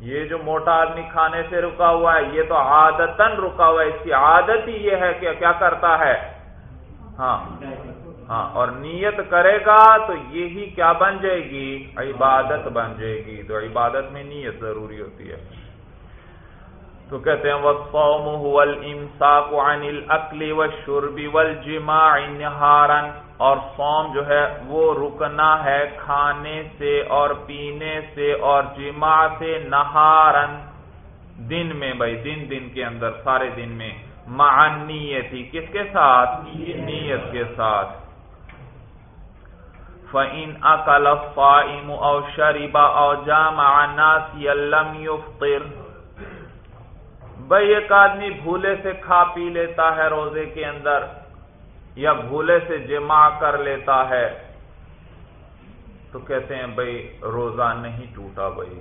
یہ جو موٹا آدمی کھانے سے رکا ہوا ہے، یہ تو عادتن رکا ہوا ہے۔ اس کی عادت ہی یہ ہے کہ کیا کرتا ہے؟ ہاں۔ ہاں۔ اور نیت کرے گا تو یہی کیا بن جائے گی؟ عبادت بن جائے گی۔ تو عبادت میں نیت ضروری ہوتی ہے۔ تو کہتے ہیں اور سوم جو ہے وہ رکنا ہے کھانے سے اور پینے سے اور جمع سے نہارن دن میں بھائی، دن دن کے اندر، سارے دن میں۔ معنیتی کس کے ساتھ؟ نیت کے ساتھ۔ فَإِنْ أَكَلَ الصَّائِمُ أَوْ شَرِبَ أَوْ جَامَعَ نَاسِيًا لَمْ يُفْطِرْ۔ بھئی ایک آدمی بھولے سے کھا پی لیتا ہے روزے کے اندر۔ یا بھولے سے جمع کر لیتا ہے، تو کہتے ہیں بھئی روزہ نہیں ٹوٹا بھئی۔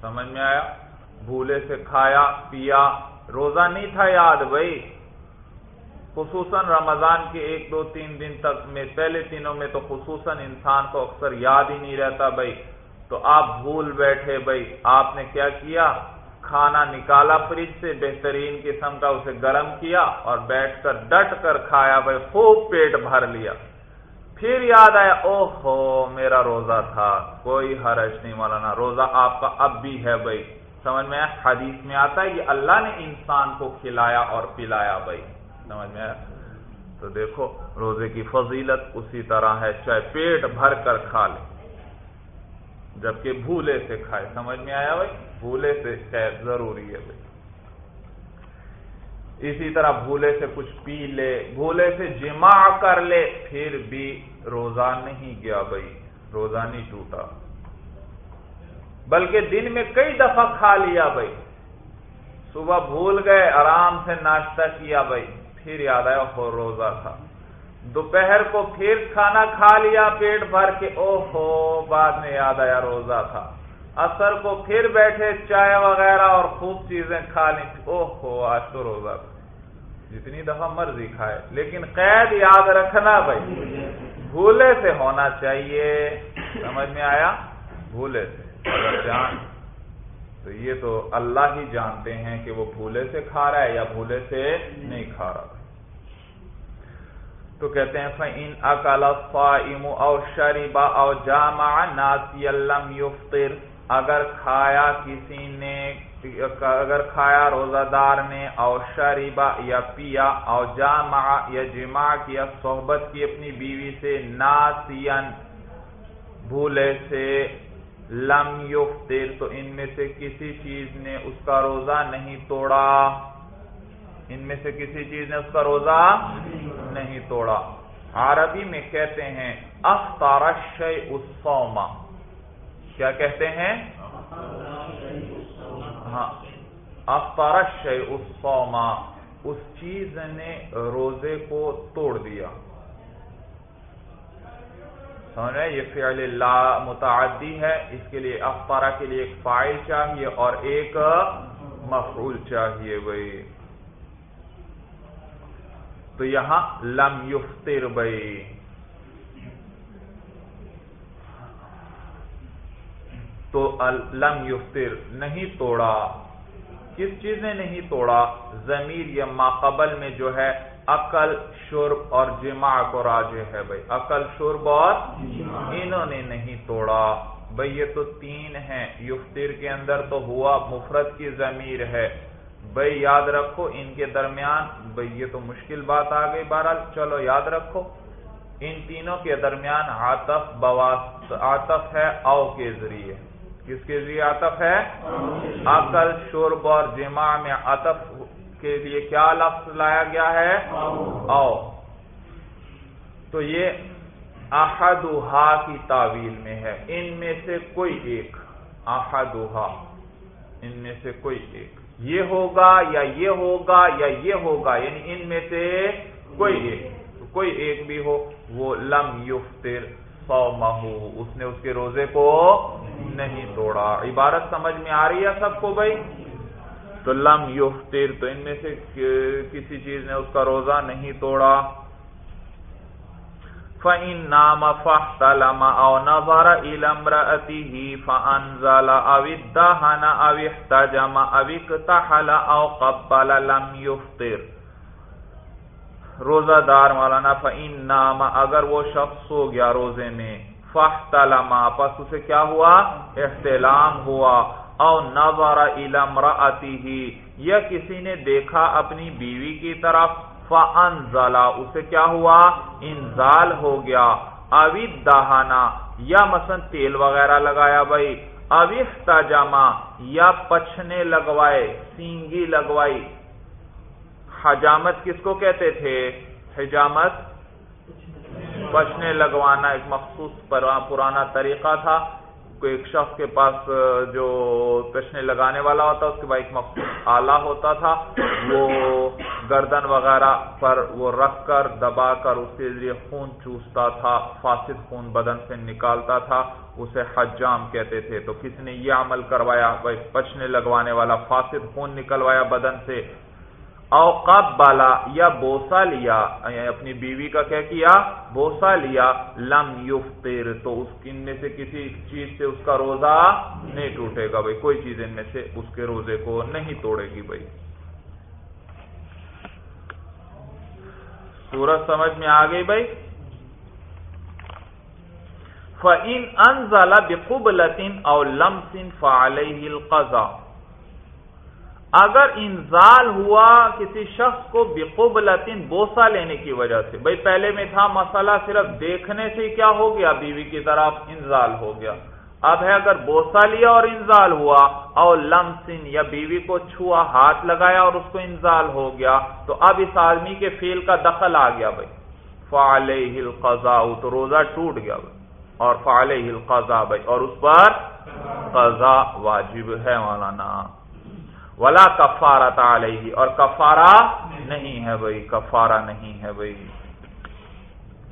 سمجھ میں آیا؟ بھولے سے کھایا، پیا، روزہ نہیں تھا یاد بھئی۔ خصوصاً رمضان کے ایک دو تین دن تک میں، پہلے دنوں میں تو خصوصاً انسان کو اکثر یاد ہی نہیں رہتا بھائی تو آپ بھول بیٹھے بھائی آپ نے کیا کیا؟ کھانا نکالا فریج سے، بہترین قسم کا اسے گرم کیا اور بیٹھ کر ڈٹ کر کھایا بھائی خوب پیٹ بھر لیا۔ پھر یاد آیا او ہو میرا روزہ تھا، کوئی حرج نہیں مولانا، روزہ آپ کا اب بھی ہے بھائی۔ سمجھ میں حدیث میں آتا ہے یہ اللہ نے انسان کو کھلایا اور پلایا بھائی۔ سمجھ میں آیا؟ تو دیکھو، روزے کی فضیلت اسی طرح ہے، چاہے پیٹ بھر کر کھا لے، جبکہ بھولے سے کھائے۔ سمجھ میں آیا بھائی؟ بھولے سے ضروری ہے بھائی۔ اسی طرح بھولے سے کچھ پی لے، بھولے سے جمع کر لے، پھر بھی روزہ نہیں گیا بھائی، روزہ نہیں ٹوٹا۔ بلکہ دن میں کئی دفعہ کھا لیا بھائی۔ صبح بھول گئے، آرام سے ناشتہ کیا بھائی، پھر یاد آیا ہو روزہ تھا۔ دوپہر کو پھر کھانا کھا لیا، پیٹ بھر کے او ہو بعد میں یاد آیا روزہ تھا۔ اثر کو پھر بیٹھے چائے وغیرہ اور خوب چیزیں کھا لی او ہو، آج تو روزہ جتنی دفعہ مرضی کھائے۔ لیکن قید یاد رکھنا بھائی، بھولے سے ہونا چاہیے۔ سمجھ میں آیا؟ بھولے سے۔ اگر جان، تو یہ تو اللہ ہی جانتے ہیں کہ وہ بھولے سے کھا رہا ہے یا بھولے سے نہیں کھا رہا۔ تو کہتے ہیں، فَإِنْ أَكَلَ الصَّائِمُ أَوْ شَرِبَ أَوْ جَامَعَ نَاسِيًا لَمْ يُفْطِرْ۔ اگر کھایا کسی نے، اگر کھایا روزہ دار نے او شریبا یا پیا او جامع یا جمع کیا، صحبت کی اپنی بیوی سے ناسین بھولے سے لم یفتر تو ان میں سے کسی چیز نے اس کا روزہ نہیں توڑا۔ ان میں سے کسی چیز نے اس کا روزہ نہیں توڑا۔ عربی میں کہتے ہیں افطار الصوما کیا کہتے ہیں؟ ہاں. افطار الصوما اس چیز نے روزے کو توڑ دیا۔ سمجھ یہ فعل اللہ متعدی ہے۔ اس کے لیے افطارہ کے لیے ایک فائل چاہیے اور ایک مفعول چاہیے بھائی۔ تو یہاں لم یفتر بھائی۔ تو لم یفتر نہیں توڑا۔ کس چیز نے نہیں توڑا؟ ضمیر یا ماقبل میں جو ہے عقل شرب اور جمع کو راجے ہے بھائی۔ عقل شرب اور انہوں نے نہیں توڑا۔ بھائی یہ تو تین ہیں۔ یفتر کے اندر تو ہوا مفرد کی ضمیر ہے۔ بھائی یاد رکھو ان کے درمیان بھائی یہ تو مشکل بات آ گئی۔ بہرحال چلو یاد رکھو۔ ان تینوں کے درمیان آتف آتف ہے او کے ذریعے۔ کس کے ذریعے آتف ہے؟ عقل، شرب اور جمع میں آتف کے لیے کیا لفظ لایا گیا ہے؟ او تو یہ احدہا کی تعویل میں ہے۔ ان میں سے کوئی ایک۔ احدہا۔ ان میں سے کوئی ایک۔ یہ ہوگا یا یہ ہوگا یا یہ ہوگا یعنی ان میں سے کوئی ایک۔ کوئی ایک بھی ہو، وہ لم یفتر اس نے اس کے روزے کو نہیں توڑا۔ عبارت سمجھ میں آ رہی ہے سب کو بھائی؟ تو لم یفتر تو ان میں سے کسی چیز نے اس کا روزہ نہیں توڑا۔ فَإِن نَامَ فَحْتَلَمَ أَوْ نَظَرَ إِلَى امْرَأَتِهِ فَأَنزَلَ أَوِ الدَّهَنَ أَوِ احْتَجَمَ أَوِ اكْتَحَلَ أَوْ قَبَّلَ لَمْ يُفْطِرْ۔ روزہ دار مولانا فَإِن نَامَ اگر وہ شخص سو گیا روزے میں فَحْتَلَمَ پس اسے کیا ہوا؟ احتلام ہوا۔ او نظر الى امرأته یا کسی نے دیکھا اپنی بیوی کی طرف۔ فَأَنزَلَ، اسے کیا ہوا؟ انزال ہو گیا۔ اوی دہانا یا مثلا تیل وغیرہ لگایا بھائی۔ اویخ جامع یا پچھنے لگوائے، سینگی لگوائی۔ حجامت کس کو کہتے تھے؟ حجامت پچھنے لگوانا ایک مخصوص پرانا طریقہ تھا۔ ایک شخص کے پاس جو پشنے لگانے والا ہوتا، اس کے بعد ایک مخصوص آلہ ہوتا تھا۔ وہ گردن وغیرہ پر وہ رکھ کر، دبا کر، اس کے ذریعے خون چوستا تھا، فاسد خون بدن سے نکالتا تھا، اسے حجام کہتے تھے۔ تو کسی نے یہ عمل کروایا؟ پچنے لگوانے والا، فاسد خون نکلوایا بدن سے۔ اوقاب بالا یا بوسا لیا یعنی اپنی بیوی کا کیا کیا؟ بوسا لیا، لم یفتر تو اس ان میں سے کسی چیز سے اس کا روزہ نہیں ٹوٹے گا بھائی، کوئی چیز ان میں سے اس کے روزے کو نہیں توڑے گی بھائی۔ سورج سمجھ میں آ گئی بھائی؟ فعین انزلہ بخوب لطین اور لمسن فعلیہ اگر انزال ہوا کسی شخص کو بقب لطین بوسا لینے کی وجہ سے، بھائی پہلے میں تھا، مسئلہ صرف دیکھنے سے کیا ہو گیا؟ بیوی کی طرف انزال ہو گیا۔ اب ہے اگر بوسا لیا اور انزال ہوا اور لمسن یا بیوی کو چھوا، ہاتھ لگایا اور اس کو انزال ہو گیا، تو اب اس آدمی کے فیل کا دخل آ گیا بھائی۔ فعال ہل تو روزہ ٹوٹ گیا بھائی۔ اور فعال ہل بھائی، اور اس پر قضا واجب ہے مولانا۔ ولا کفارہ علیہ، اور کفارہ نہیں ہے بھائی، کفارہ نہیں ہے بھائی۔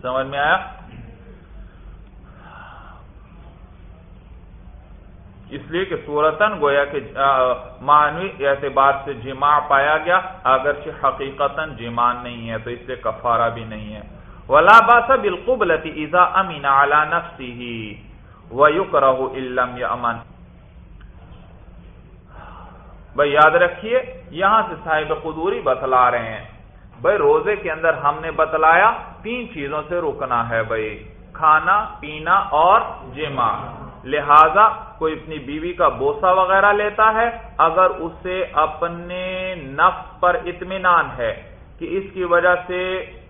سمجھ میں آیا؟ اس لیے کہ سورتن گویا کہ معنوی اعتبار سے جمع پایا گیا، اگرچہ حقیقت جمع نہیں ہے، تو اس سے کفارہ بھی نہیں ہے۔ ولا باس بالقبلتی اذا امین علی نفسه ويكره ان لم يامن بھائی یاد رکھیے، یہاں سے صاحب قدوری بتلا رہے ہیں۔ بھائی روزے کے اندر ہم نے بتلایا تین چیزوں سے رکنا ہے بھائی، کھانا، پینا اور جمع۔ لہذا کوئی اپنی بیوی کا بوسا وغیرہ لیتا ہے، اگر اسے اپنے نفس پر اطمینان ہے کہ اس کی وجہ سے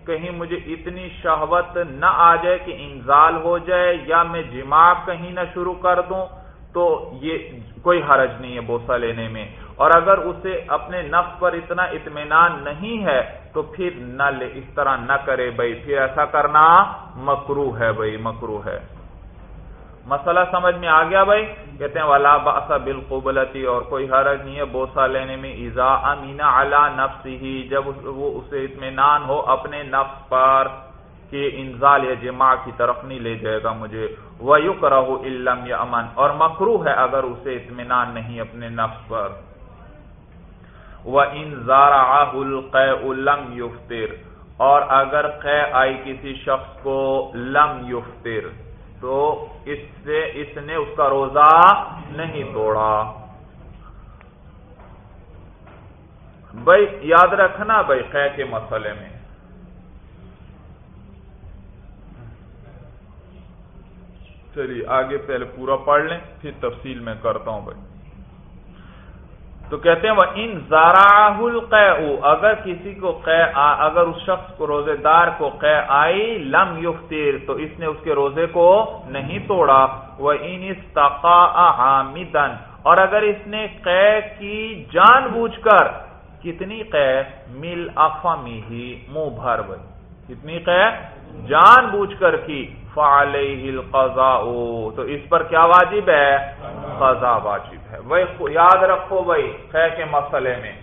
کہیں مجھے اتنی شہوت نہ آ جائے کہ انزال ہو جائے یا میں جمع کہیں نہ شروع کر دوں تو یہ کوئی حرج نہیں ہے بوسا لینے میں۔ اور اگر اسے اپنے نفس پر اتنا اطمینان نہیں ہے، تو پھر نہ لے، اس طرح نہ کرے بھائی۔ پھر ایسا کرنا مکرو ہے بھائی مکرو ہے۔ مسئلہ سمجھ میں آ گیا بھائی؟ کہتے ہیں، ولا باسا بالقبلتی اور کوئی حرج نہیں ہے بوسا لینے میں۔ ایزا امینا اللہ نفس ہی جب وہ اسے اطمینان ہو اپنے نفس پر۔ کہ انزال یا جمع کی طرف نہیں لے جائے گا مجھے۔ وہ یق رہو علم یا امن اور مکرو ہے اگر اسے اطمینان نہیں اپنے نفس پر۔ وہ انزارا لم یفتر اور اگر قے آئی کسی شخص کو لم یفتر تو اس سے اس نے اس کا روزہ نہیں توڑا۔ بھائی، یاد رکھنا بھائی، قے کے مسئلے میں۔ چلیے، آگے پہلے پورا پڑھ لیں، پھر تفصیل میں کرتا ہوں بھائی۔ تو کہتے ہیں وہ ان زراہ اگر کسی کو قے اگر اس شخص کو، روزے دار کو قے آئی، لم یفتیر تو اس نے اس کے روزے کو نہیں توڑا۔ وہ ان حامدن اور اگر اس نے قے کی جان بوجھ کر، کتنی قے مل افمی ہی منہ بھر بھائی۔ کتنی قے جان بوجھ کر کی۔ فعلیہ القضاء تو اس پر کیا واجب ہے؟ قضا واجب ہے۔ وہی یاد رکھو بھائی قے کے مسئلے میں۔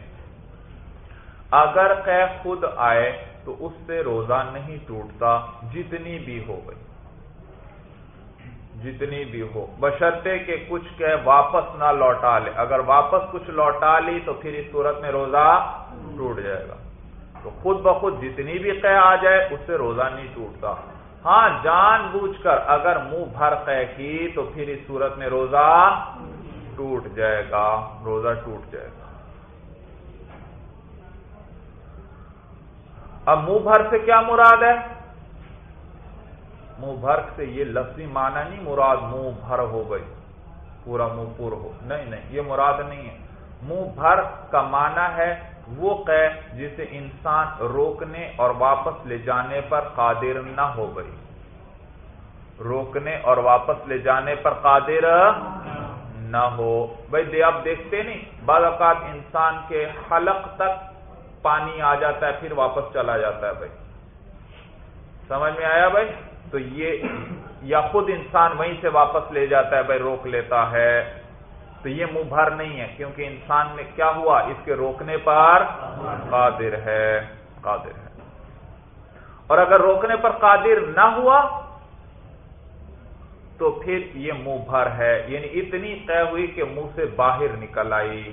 اگر قے خود آئے تو اس سے روزہ نہیں ٹوٹتا جتنی بھی ہو گئی۔ جتنی بھی ہو۔ بشرطے کہ کچھ کہ واپس نہ لوٹا لے۔ اگر واپس کچھ لوٹا لی تو پھر اس صورت میں روزہ ٹوٹ جائے گا۔ تو خود بخود جتنی بھی قے آ جائے اس سے روزہ نہیں ٹوٹتا۔ ہاں جان بوجھ کر اگر منہ بھر قے کی تو پھر اس صورت میں روزہ ٹوٹ جائے گا۔ روزہ ٹوٹ جائے گا۔ اب منہ بھر سے کیا مراد ہے؟ منہ بھر سے یہ لفظی معنی نہیں، مراد منہ بھر ہو گئی۔ پورا منہ پور ہو۔ نہیں نہیں، یہ مراد نہیں ہے۔ منہ بھر کا معنی ہے وہ قے جسے انسان روکنے اور واپس لے جانے پر قادر نہ ہو گئی۔ روکنے اور واپس لے جانے پر قادر نہ ہو۔ بھائی آپ دیکھتے نہیں، بعض اوقات انسان کے حلق تک پانی آ جاتا ہے، پھر واپس چلا جاتا ہے بھائی۔ سمجھ میں آیا بھائی؟ تو یہ یا خود انسان وہیں سے واپس لے جاتا ہے، بھائی روک لیتا ہے۔ تو یہ منہ بھر نہیں ہے، کیونکہ انسان میں کیا ہوا؟ اس کے روکنے پر قادر ہے قادر ہے۔ اور اگر روکنے پر قادر نہ ہوا، تو پھر یہ منہ بھر ہے۔ یعنی اتنی طے ہوئی کہ منہ سے باہر نکل آئی۔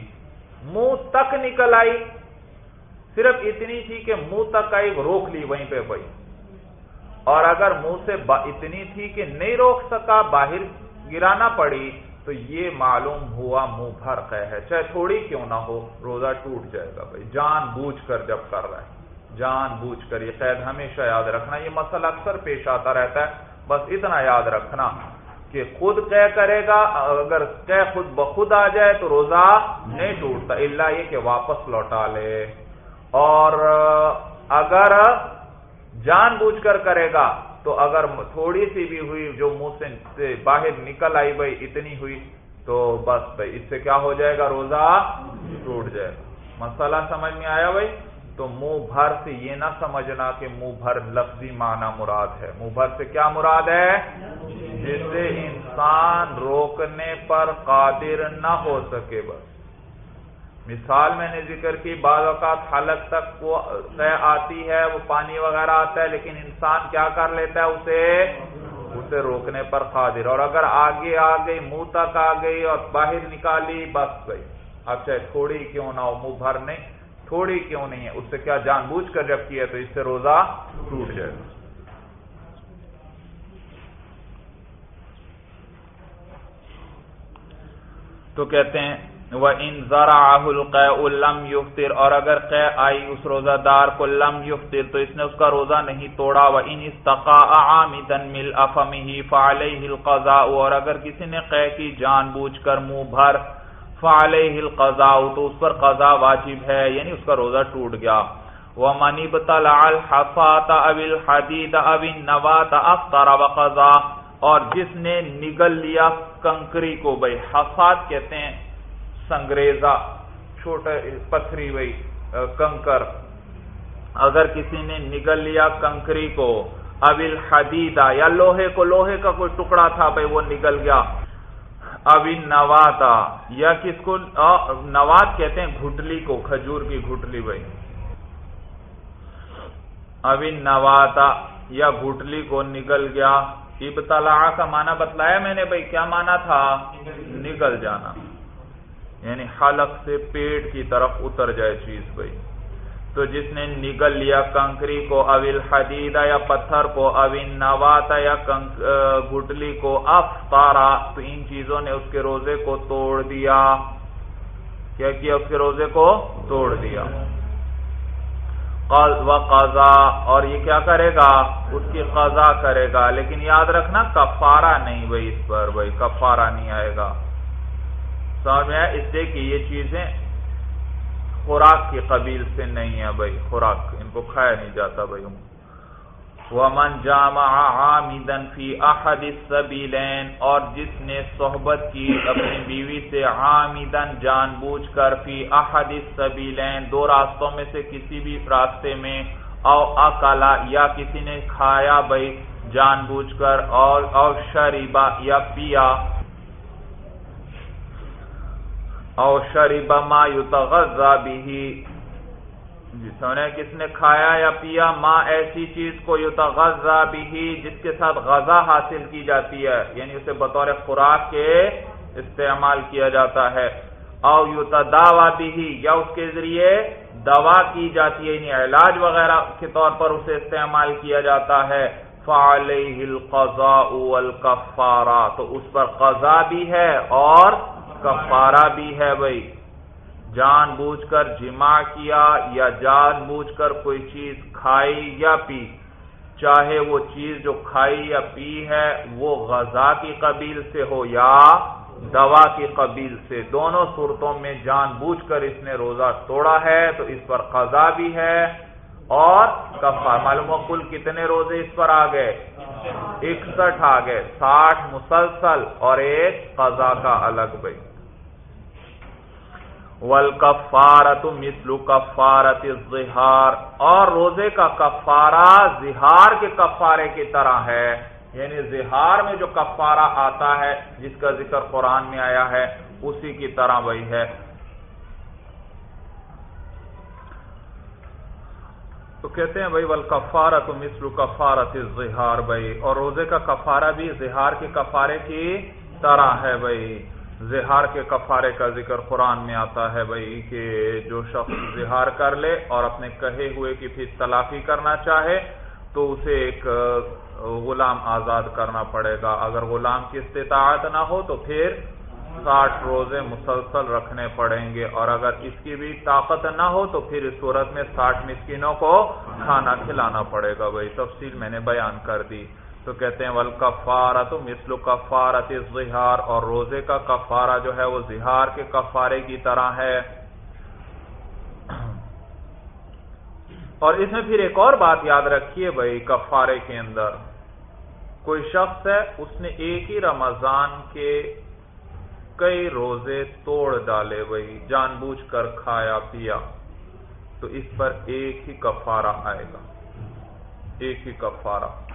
منہ تک نکل آئی۔ صرف اتنی تھی کہ منہ تک آئی، روک لی وہیں پہ بھائی۔ اور اگر منہ سے اتنی تھی کہ نہیں روک سکا، باہر گرانا پڑی تو یہ معلوم ہوا منہ بھر قے ہے۔ چاہے تھوڑی کیوں نہ ہو، روزہ ٹوٹ جائے گا بھائی۔ جان بوجھ کر جب کر رہا ہے، جان بوجھ کر۔ یہ قید ہمیشہ یاد رکھنا، یہ مسئلہ اکثر پیش آتا رہتا ہے۔ بس اتنا یاد رکھنا کہ خود قے کرے گا، اگر قے خود بخود آ جائے تو روزہ نہیں ٹوٹتا اللہ یہ کہ واپس لوٹا لے۔ اور اگر جان بوجھ کر کرے گا تو اگر تھوڑی سی بھی ہوئی جو منہ سے باہر نکل آئی بھائی، اتنی ہوئی، تو بس بھائی، اس سے کیا ہو جائے گا؟ روزہ ٹوٹ جائے گا۔ مسئلہ سمجھ میں آیا بھائی؟ تو منہ بھر سے یہ نہ سمجھنا کہ منہ بھر لفظی معنی مراد ہے۔ منہ بھر سے کیا مراد ہے؟ جس سے انسان روکنے پر قادر نہ ہو سکے بس۔ مثال میں نے ذکر کی، بعض اوقات حلق تک وہ آتی ہے، وہ پانی وغیرہ آتا ہے، لیکن انسان کیا کر لیتا ہے؟ اسے اسے روکنے پر قادر۔ اور اگر آگے آ گئی، منہ تک آ گئی اور باہر نکالی، بس گئی۔ اب چاہے تھوڑی کیوں نہ ہو، منہ بھر نہیں، تھوڑی کیوں نہیں ہے؟ اس سے کیا جان بوجھ کر جب کی ہے تو اس سے روزہ ٹوٹ جائے۔ گا تو کہتے ہیں وہ ان ذرا لم یفتر اور اگر قے آئی اس روزہ دار کو لم یفتر تو اس نے اس کا روزہ نہیں توڑا وہ ان استقا عامدن مل افمی فعلیہ اور اگر کسی نے قے کی جان بوجھ کر منہ بھر فعلیہ القضاء تو اس پر قضا واجب ہے یعنی اس کا روزہ ٹوٹ گیا۔ وہ منی بطلع الحفاط اب الحدید اب النوات افطر وقضا اور جس نے نگل لیا کنکری کو بھائی حفاظ کہتے ہیں سنگریزا، چھوٹے پتھری بھائی کنکر۔ اگر کسی نے نگل لیا کنکری کو ابل حدیدہ یا لوہے کو، لوہے کا کوئی ٹکڑا تھا بھائی وہ نگل گیا۔ ابھی نواتا یا کس کو نوات کہتے ہیں گھٹلی کو، کھجور کی گھٹلی بھائی ابھی نواتا یا گھٹلی کو نگل گیا۔ ابتلا کا معنی بتلایا میں نے بھائی کیا مانا تھا؟ نگل جانا۔ یعنی حلق سے پیٹ کی طرف اتر جائے چیز بھائی۔ تو جس نے نگل لیا کنکری کو اویل حدیدہ یا پتھر کو اویل نواتا یا گٹلی کو افطارا، تو ان چیزوں نے اس کے روزے کو توڑ دیا۔ کیا کیا اس کے روزے کو؟ توڑ دیا۔ و قضا، اور یہ کیا کرے گا؟ اس کی قضا کرے گا۔ لیکن یاد رکھنا، کفارہ نہیں بھائی اس پر، بھائی کفارہ نہیں آئے گا۔ سمجھ میں اس سے کہ یہ چیزیں خوراک کی قبیل سے نہیں ہے بھائی، خوراک ان کو کھایا نہیں جاتا بھائی۔ ومن جامع عامدن فی احد السبیلین اور جس نے صحبت کی اپنی بیوی سے عامدن جان بوجھ کر فی احد السبیلین دو راستوں میں سے کسی بھی راستے میں او اکلا یا کسی نے کھایا بھائی، جان بوجھ کر، اور او شریبا یا پیا او شریب ما یتغذا بھی جی سونے کس نے کھایا یا پیا؟ ماں ایسی چیز کو یتغذا بھی جس کے ساتھ غذا حاصل کی جاتی ہے یعنی اسے بطور خوراک کے استعمال کیا جاتا ہے۔ او یتداوا بھی یا اس کے ذریعے دوا کی جاتی ہے یعنی علاج وغیرہ کے طور پر اسے استعمال کیا جاتا ہے۔ فعلیہ القضاء والکفارہ، تو اس پر قضا بھی ہے اور کفارہ بھی ہے بھائی۔ جان بوجھ کر جمع کیا یا جان بوجھ کر کوئی چیز کھائی یا پی۔ چاہے وہ چیز جو کھائی یا پی ہے، وہ غذا کی قبیل سے ہو یا دوا کی قبیل سے۔ دونوں صورتوں میں جان بوجھ کر اس نے روزہ توڑا ہے تو اس پر قضا بھی ہے۔ اور کفار، معلوم کل کتنے روزے اس پر آ گئے؟ اکسٹھ آ گئے، ساٹھ مسلسل اور ایک قضا کا الگ بھائی۔ ولکفارت مثل کفارت الظہار اور روزے کا کفارہ زہار کے کفارے کی طرح ہے یعنی زہار میں جو کفارہ آتا ہے جس کا ذکر قرآن میں آیا ہے، اسی کی طرح وہی ہے۔ تو کہتے ہیں بھائی ول کفارہ تو مسلو کفارت زہار بھائی، اور روزے کا کفارہ بھی زہار کے کفارے کی طرح ہے بھائی۔ زہار کے کفارے کا ذکر قرآن میں آتا ہے بھائی کہ جو شخص زہار کر لے اور اپنے کہے ہوئے کی پھر تلافی کرنا چاہے تو اسے ایک غلام آزاد کرنا پڑے گا۔ اگر غلام کی استطاعت نہ ہو تو پھر ساٹھ روزے مسلسل رکھنے پڑیں گے۔ اور اگر اس کی بھی طاقت نہ ہو تو پھر اس صورت میں ساٹھ مسکینوں کو کھانا کھلانا پڑے گا۔ بھائی تفصیل میں نے بیان کر دی۔ تو کہتے ہیں ول کفارہ تو مثل کفارت زہار اور روزے کا کفارہ جو ہے وہ زہار کے کفارے کی طرح ہے۔ اور اس میں پھر ایک اور بات یاد رکھیے بھائی کفارے کے اندر۔ کوئی شخص ہے، اس نے ایک ہی رمضان کے کئی روزے توڑ ڈالے بھائی، جان بوجھ کر کھایا، پیا۔ تو اس پر ایک ہی کفارہ آئے گا۔ ایک ہی کفارہ۔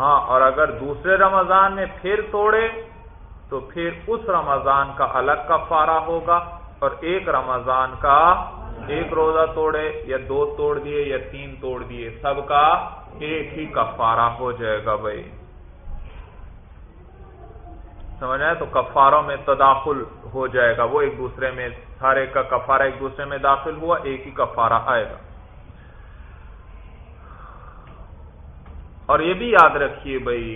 ہاں اور اگر دوسرے رمضان میں پھر توڑے، تو پھر اس رمضان کا الگ کفارہ ہوگا، اور ایک رمضان کا ایک روزہ توڑے، یا دو توڑ دیے، یا تین توڑ دیے، سب کا ایک ہی کفارہ ہو جائے گا بھائی۔ سمجھ آئے تو کفاروں میں تداخل ہو جائے گا، وہ ایک دوسرے میں سارے کا کفارہ ایک دوسرے میں داخل ہوا، ایک ہی کفارہ آئے گا۔ اور یہ بھی یاد رکھیے بھائی،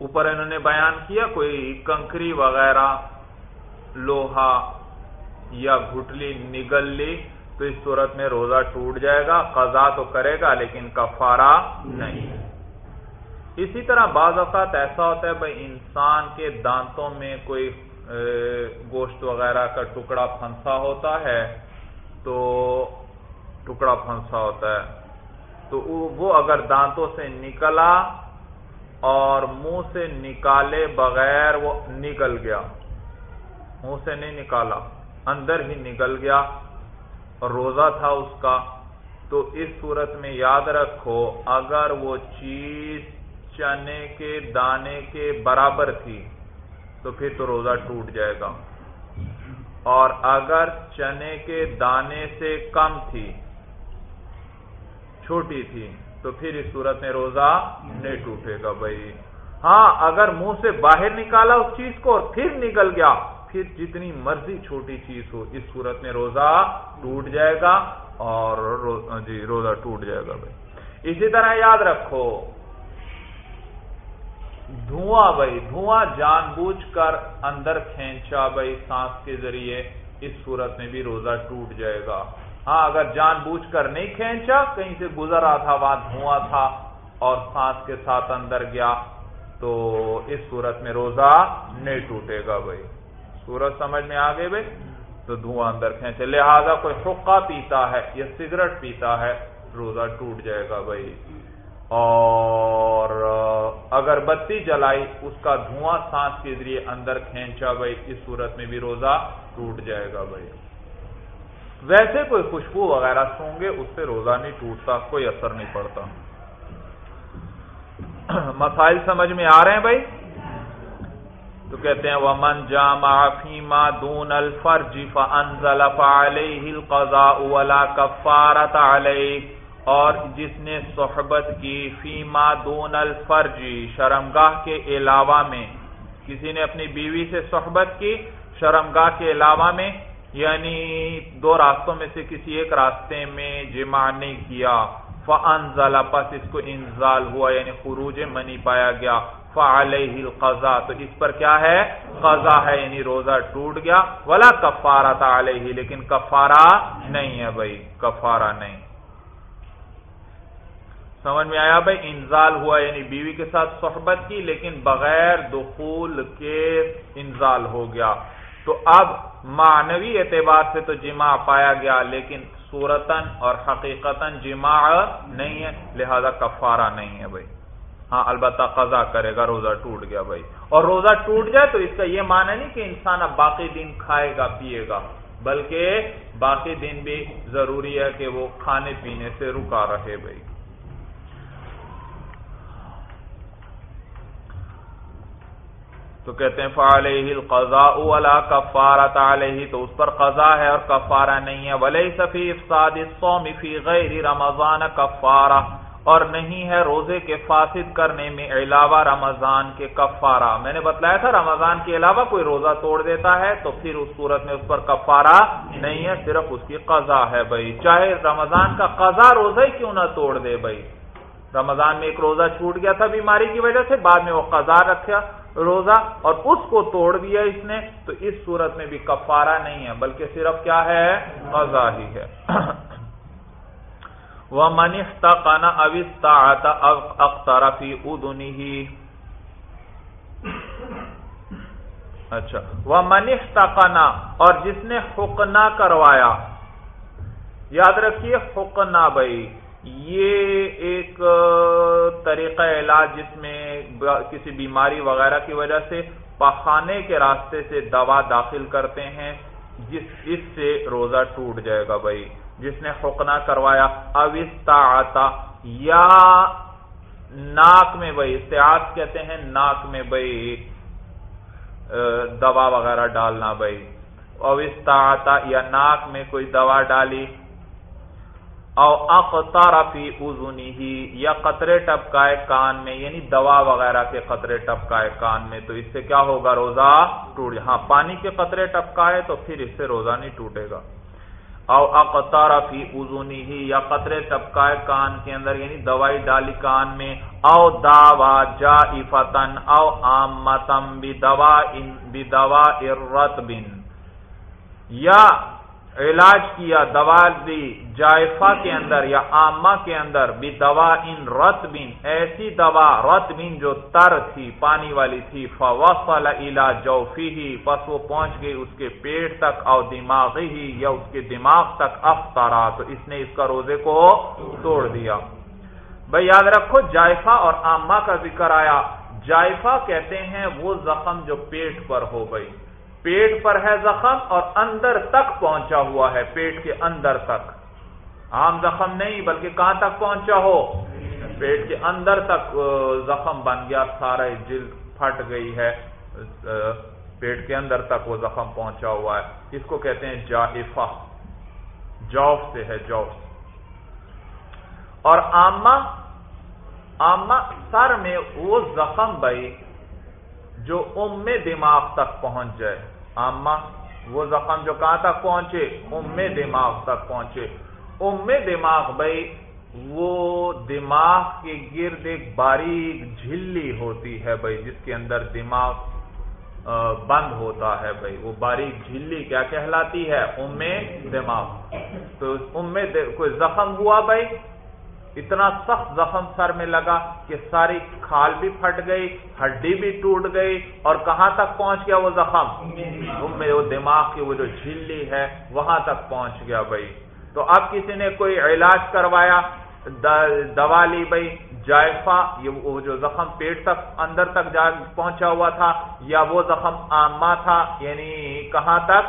اوپر انہوں نے بیان کیا کوئی کنکری وغیرہ، لوہا یا گھٹلی نگل لی تو اس صورت میں روزہ ٹوٹ جائے گا، قضا تو کرے گا لیکن کفارہ نہیں۔ اسی طرح بعض اوقات ایسا ہوتا ہے بھائی، انسان کے دانتوں میں کوئی گوشت وغیرہ کا ٹکڑا پھنسا ہوتا ہے تو ٹکڑا پھنسا ہوتا ہے۔ تو وہ اگر دانتوں سے نکلا اور منہ سے نکالے بغیر وہ نکل گیا۔ منہ سے نہیں نکالا، اندر ہی نکل گیا۔ اور روزہ تھا اس کا۔ تو اس صورت میں یاد رکھو، اگر وہ چیز چنے کے دانے کے برابر تھی، تو پھر تو روزہ ٹوٹ جائے گا۔ اور اگر چنے کے دانے سے کم تھی چھوٹی تھی، تو پھر اس صورت میں روزہ نہیں ٹوٹے گا بھائی۔ ہاں اگر منہ سے باہر نکالا اس چیز کو اور پھر نکل گیا، پھر جتنی مرضی چھوٹی چیز ہو، اس صورت میں روزہ ٹوٹ جائے گا اور جی روزہ ٹوٹ جائے گا بھائی۔ اسی طرح یاد رکھو، دھواں بھائی، دھواں جان بوجھ کر اندر کھینچا بھائی سانس کے ذریعے، اس صورت میں بھی روزہ ٹوٹ جائے گا۔ ہاں اگر جان بوجھ کر نہیں کھینچا، کہیں سے گزر رہا تھا وہاں دھواں تھا اور سانس کے ساتھ اندر گیا، تو اس صورت میں روزہ نہیں ٹوٹے گا بھائی۔ سورج سمجھ میں آ گئے بھائی؟ تو دھواں اندر کھینچے۔ لہذا کوئی حقہ پیتا ہے یا سگریٹ پیتا ہے، روزہ ٹوٹ جائے گا بھائی۔ اور اگر بتی جلائی، اس کا دھواں سانس کے ذریعے اندر کھینچا بھائی، اس صورت میں بھی روزہ ٹوٹ جائے گا بھائی۔ ویسے کوئی خوشبو وغیرہ سوں گے، اس سے روزہ نہیں ٹوٹتا، کوئی اثر نہیں پڑتا۔ مسائل سمجھ میں آ رہے ہیں بھائی؟ تو کہتے ہیں وہ من جامع فیما دون الفرج فانزل فعليه القضاء ولا علیہ اور جس نے صحبت کی فیما دون الفرج، شرمگاہ کے علاوہ میں، کسی نے اپنی بیوی سے صحبت کی، شرمگاہ کے علاوہ میں یعنی دو راستوں میں سے کسی ایک راستے میں جمع نہیں کیا۔ فانزل پس اس کو انزال ہوا یعنی خروج منی پایا گیا۔ فعلیہ القضاء، تو اس پر کیا ہے؟ قضا ہے یعنی روزہ ٹوٹ گیا۔ ولا کفارہ تھا علیہ لیکن کفارہ نہیں ہے بھائی، کفارہ نہیں۔ سمجھ میں آیا بھائی؟ انزال ہوا یعنی بیوی کے ساتھ صحبت کی، لیکن بغیر دخول کے انزال ہو گیا۔ تو اب معنوی اعتبار سے تو جمع پایا گیا، لیکن صورتن اور حقیقتاً جمع نہیں ہے، لہذا کفارہ نہیں ہے بھائی۔ ہاں البتہ قضا کرے گا، روزہ ٹوٹ گیا بھائی۔ اور روزہ ٹوٹ جائے تو اس کا یہ معنی نہیں کہ انسان اب باقی دن کھائے گا، پیے گا، بلکہ باقی دن بھی ضروری ہے کہ وہ کھانے پینے سے رکا رہے بھائی۔ تو کہتے ہیں فعلیہ القضاء ولا کفارت علیہ تو اس پر قضا ہے اور کفارہ نہیں ہے. ولیس فی افساد الصوم فی غیر رمضان کفارہ اور نہیں ہے روزے کے فاسد کرنے میں علاوہ رمضان کے کفارہ. میں نے بتلایا تھا رمضان کے علاوہ کوئی روزہ توڑ دیتا ہے تو پھر اس صورت میں اس پر کفارہ نہیں ہے، صرف اس کی قضا ہے بھائی. چاہے رمضان کا قضا روزہ ہی کیوں نہ توڑ دے بھائی. رمضان میں ایک روزہ چھوٹ گیا تھا بیماری کی وجہ سے، بعد میں وہ قضا رکھا روزہ اور اس کو توڑ دیا اس نے، تو اس صورت میں بھی کفارہ نہیں ہے، بلکہ صرف کیا ہے؟ قضا ہی ہے۔ وہ منیستا کانا اوستا آتا اخترفی ادنی ہی اچھا۔ وہ منیستا کانا اور جس نے حکنا کروایا۔ یاد رکھیے حکنا بھائی۔ یہ ایک طریقہ علاج جس میں کسی بیماری وغیرہ کی وجہ سے پخانے کے راستے سے دوا داخل کرتے ہیں، جس، اس سے روزہ ٹوٹ جائے گا بھائی۔ جس نے حکنا کروایا اوستا آتا یا ناک میں بھائی استعاد کہتے ہیں ناک میں بھائی دوا وغیرہ ڈالنا بھائی۔ اوستا آتا یا ناک میں کوئی دوا ڈالی او اقتار فی اذنی ہی یا قطرے ٹپکائے کان میں یعنی دوا وغیرہ کے قطرے ٹپکائے کان میں، تو اس سے کیا ہوگا روزہ؟ ٹوٹ ہاں پانی کے قطرے ٹپکائے تو پھر اس سے روزہ نہیں ٹوٹے گا۔ او اقتار فی اذنی ہی یا قطرے ٹپکائے کان کے اندر یعنی دوائی ڈالی کان میں، او داوا جا فتن او آمتم بی دوا بی دوا ارتبن یا علاج کیا دوا دی جائفہ کے اندر یا آما کے اندر بھی دوا ان رت بین، ایسی دوا رت بین جو تر تھی، پانی والی تھی، فوصل الى جوفی ہی پس وہ پہنچ گئی اس کے پیٹ تک اور دماغی ہی یا اس کے دماغ تک افطارا تو اس نے اس کا روزے کو توڑ دیا۔ بھائی یاد رکھو، جائفہ اور آما کا ذکر آیا۔ جائفہ کہتے ہیں وہ زخم جو پیٹ پر ہو گئی۔ پیٹ پر ہے زخم اور اندر تک پہنچا ہوا ہے، پیٹ کے اندر تک۔ عام زخم نہیں، بلکہ کہاں تک پہنچا ہو؟ پیٹ کے اندر تک زخم بن گیا، سارا جلد پھٹ گئی ہے۔ پیٹ کے اندر تک وہ زخم پہنچا ہوا ہے۔ اس کو کہتے ہیں جائفہ۔ جوف سے ہے، جوف۔ اور آما آما سر میں وہ زخم بھائی جو ام دماغ تک پہنچ جائے۔ آما وہ زخم جو کہاں تک پہنچے؟ ام دماغ تک پہنچے۔ ام دماغ بھائی، وہ دماغ کے گرد ایک باریک جھلی ہوتی ہے بھائی، جس کے اندر دماغ بند ہوتا ہے بھائی۔ وہ باریک جھلی کیا کہلاتی ہے؟ ام دماغ۔ تو ام کوئی زخم ہوا بھائی؟ اتنا سخت زخم سر میں لگا کہ ساری کھال بھی پھٹ گئی ہڈی بھی ٹوٹ گئی اور کہاں تک پہنچ گیا وہ زخم؟ میں وہ دماغ کی وہ جو جھلی ہے وہاں تک پہنچ گیا بھائی۔ تو اب کسی نے کوئی علاج کروایا دوا لی بھائی جائفہ وہ جو زخم پیٹ تک اندر تک جا پہنچا ہوا تھا یا وہ زخم عامہ تھا یعنی کہاں تک؟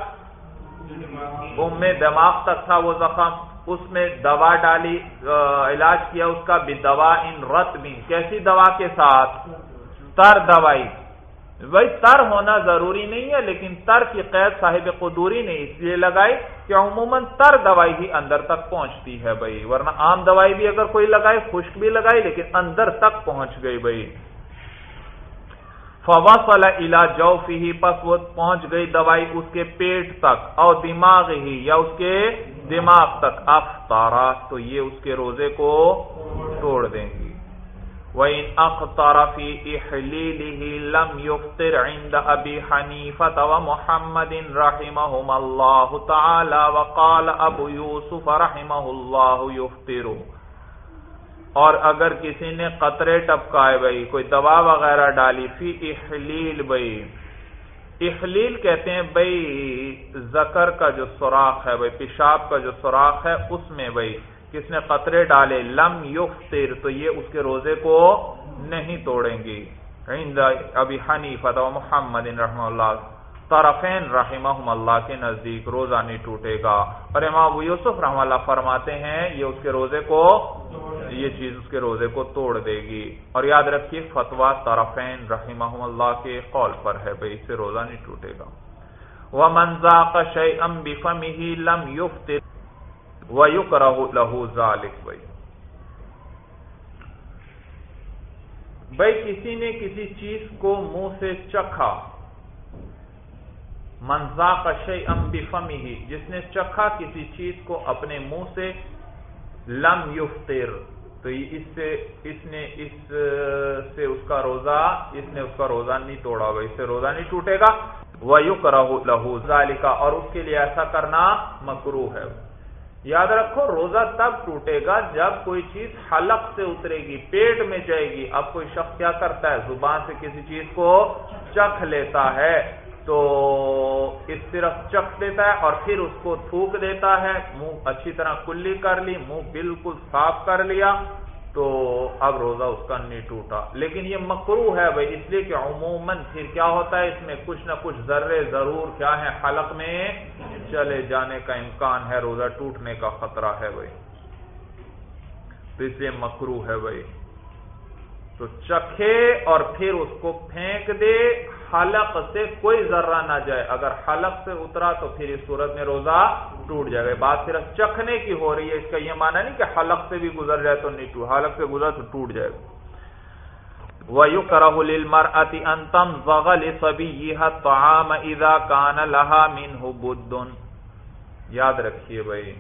ام دماغ تک تھا وہ زخم۔ اس میں دوا ڈالی علاج کیا اس کا بھی دوا ان رت بھی کیسی دوا کے ساتھ؟ تر دوائی۔ بھائی، تر ہونا ضروری نہیں ہے، لیکن تر کی قید صاحب قدوری نے اس لیے لگائی کہ عموماً تر دوائی ہی اندر تک پہنچتی ہے بھائی، ورنہ عام دوائی بھی اگر کوئی لگائے، خشک بھی لگائی، لیکن اندر تک پہنچ گئی بھائی۔ فوصل الى جوفه، پس وہ پہنچ گئی دوائی اس کے پیٹ تک اور دماغ ہی، یا اس کے دماغ تک افطارا تو یہ اس کے روزے کو توڑ دیں گی وَإِنْ أَخْطَرَ فِي إِحْلِيلِهِ لَمْ يُفْطِرْ عِنْدَ أَبِي حَنِيفَةَ وَمُحَمَّدٍ رَحِمَهُمَ اللَّهُ تَعَالَى وَقَالَ أَبُو يُوسُفَ رَحِمَهُ اللَّهُ يُفْطِرُ۔ اور اگر کسی نے قطرے ٹپکائے بھائی کوئی دوا وغیرہ ڈالی فی احلیل بھائی احلیل کہتے ہیں بھائی زکر کا جو سوراخ ہے بھائی پیشاب کا جو سوراخ ہے، اس میں بھائی کس نے قطرے ڈالے؟ لم یفطر، تو یہ اس کے روزے کو نہیں توڑیں گی ابھی حنیفت و محمد رحمہ اللہ۔ طرفین رحمہم اللہ کے نزدیک روزہ نہیں ٹوٹے گا۔ اور امام یوسف رحم اللہ فرماتے ہیں، یہ اس کے روزے کو، یہ چیز اس کے روزے کو توڑ دے گی۔ اور یاد رکھیے فتوا طرفین رحمہم اللہ کے قول پر ہے بھائی اس سے روزہ نہیں ٹوٹے گا۔ وَمَنْ ذَاقَ شَيْئًا بھائی بھائی کسی نے کسی چیز کو منہ سے چکھا۔ منزا کشی امبی فمی ہی جس نے چکھا کسی چیز کو اپنے منہ سے، لم یفتر تو اس سے، اس نے اس، سے اس کا روزہ، اس نے اس کا روزہ نہیں توڑا ہوا اس سے روزہ نہیں ٹوٹے گا۔ وہ یو لہو ذالکا اور اس کے لیے ایسا کرنا مکرو ہے۔ یاد رکھو، روزہ تب ٹوٹے گا جب کوئی چیز حلق سے اترے گی، پیٹ میں جائے گی۔ اب کوئی شخص کیا کرتا ہے؟ زبان سے کسی چیز کو چکھ لیتا ہے۔ تو اس صرف چکھ دیتا ہے اور پھر اس کو تھوک دیتا ہے۔ منہ اچھی طرح کلی کر لی، منہ بالکل صاف کر لیا تو اب روزہ اس کا نہیں ٹوٹا۔ لیکن یہ مکرو ہے بھائی، اس لیے کہ عموماً پھر کیا ہوتا ہے، اس میں کچھ نہ کچھ ذرے ضرور کیا ہے حلق میں چلے جانے کا امکان ہے، روزہ ٹوٹنے کا خطرہ ہے بھائی۔ تو اس لیے مکرو ہے بھائی۔ تو چکھے اور پھر اس کو پھینک دے حلق سے کوئی ذرہ نہ جائے۔ اگر حلق سے اترا تو پھر اس صورت میں روزہ ٹوٹ جائے گا۔ بات صرف چکھنے کی ہو رہی ہے۔ اس کا یہ معنی نہیں کہ حلق سے بھی گزر جائے تو نہیں ٹوٹ حلق سے گزر تو ٹوٹ جائے گا۔ وَيُكْرَهُ لِلْمَرْأَةِ أَن تَمْزَغَ لِصَبِيِّهَا الطَّعَامَ إِذَا كَانَ لَهَا مِنْهُ بُدٌّ۔ یاد رکھیے بھائی،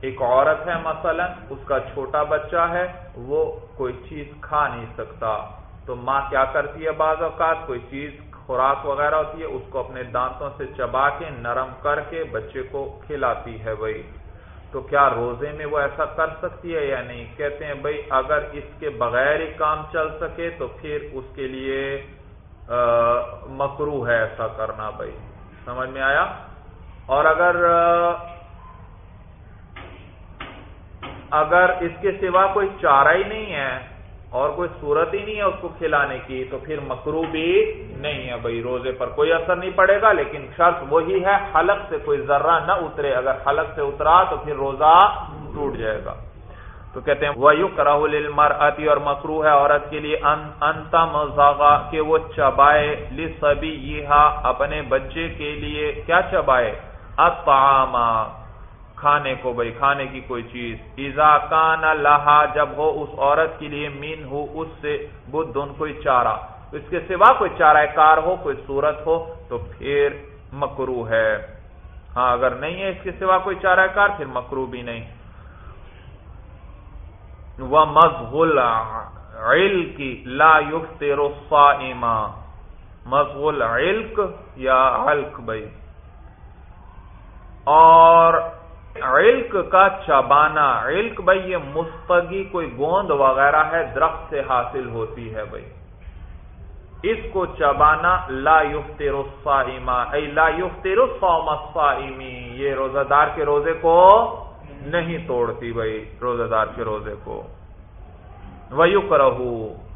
ایک عورت ہے مثلا، اس کا چھوٹا بچہ ہے، وہ کوئی چیز کھا نہیں سکتا۔ تو ماں کیا کرتی ہے بعض اوقات؟ کوئی چیز، خوراک وغیرہ ہوتی ہے، اس کو اپنے دانتوں سے چبا کے، نرم کر کے بچے کو کھلاتی ہے بھائی۔ تو کیا روزے میں وہ ایسا کر سکتی ہے یا نہیں؟ کہتے ہیں بھائی، اگر اس کے بغیر ہی کام چل سکے تو پھر اس کے لیے مکرو ہے ایسا کرنا بھائی۔ سمجھ میں آیا؟ اور اگر اگر اس کے سوا کوئی چارہ ہی نہیں ہے اور کوئی صورت ہی نہیں ہے اس کو کھلانے کی، تو پھر مکرو بھی نہیں ہے۔ بھائی، روزے پر کوئی اثر نہیں پڑے گا، لیکن شرط وہی ہے، حلق سے کوئی ذرہ نہ اترے۔ اگر حلق سے اترا، تو پھر روزہ ٹوٹ جائے گا۔ تو کہتے ہیں وہ کراہل المر اور مکرو ہے عورت کے لیے انتم کہ وہ چبائے۔ لسبی اپنے بچے کے لیے کیا چبائے؟ اطعامہ کھانے کو، بھائی کھانے کی کوئی چیز۔ ایزا کان لہا، جب ہو اس عورت کے لیے مین ہو اس سے بدھ، کوئی چارہ۔ اس کے سوا کوئی چارہ کار ہو، کوئی صورت ہو، تو پھر مکرو ہے۔ ہاں اگر نہیں ہے اس کے سوا کوئی چارہ کار، پھر مکرو بھی نہیں۔ وہ مزغل علق لا یفتر الصائم۔ مزغل علق یا علق، بھائی۔ اور علق کا چبانا علق بھائی یہ مستگی کوئی گوند وغیرہ ہے، درخت سے حاصل ہوتی ہے بھائی۔ اس کو چبانا لا یفتر الصائم ای لا یفتر الصوم الصائمی یہ روزہ دار کے روزے کو نہیں توڑتی بھائی روزہ دار کے روزے کو۔ ویوک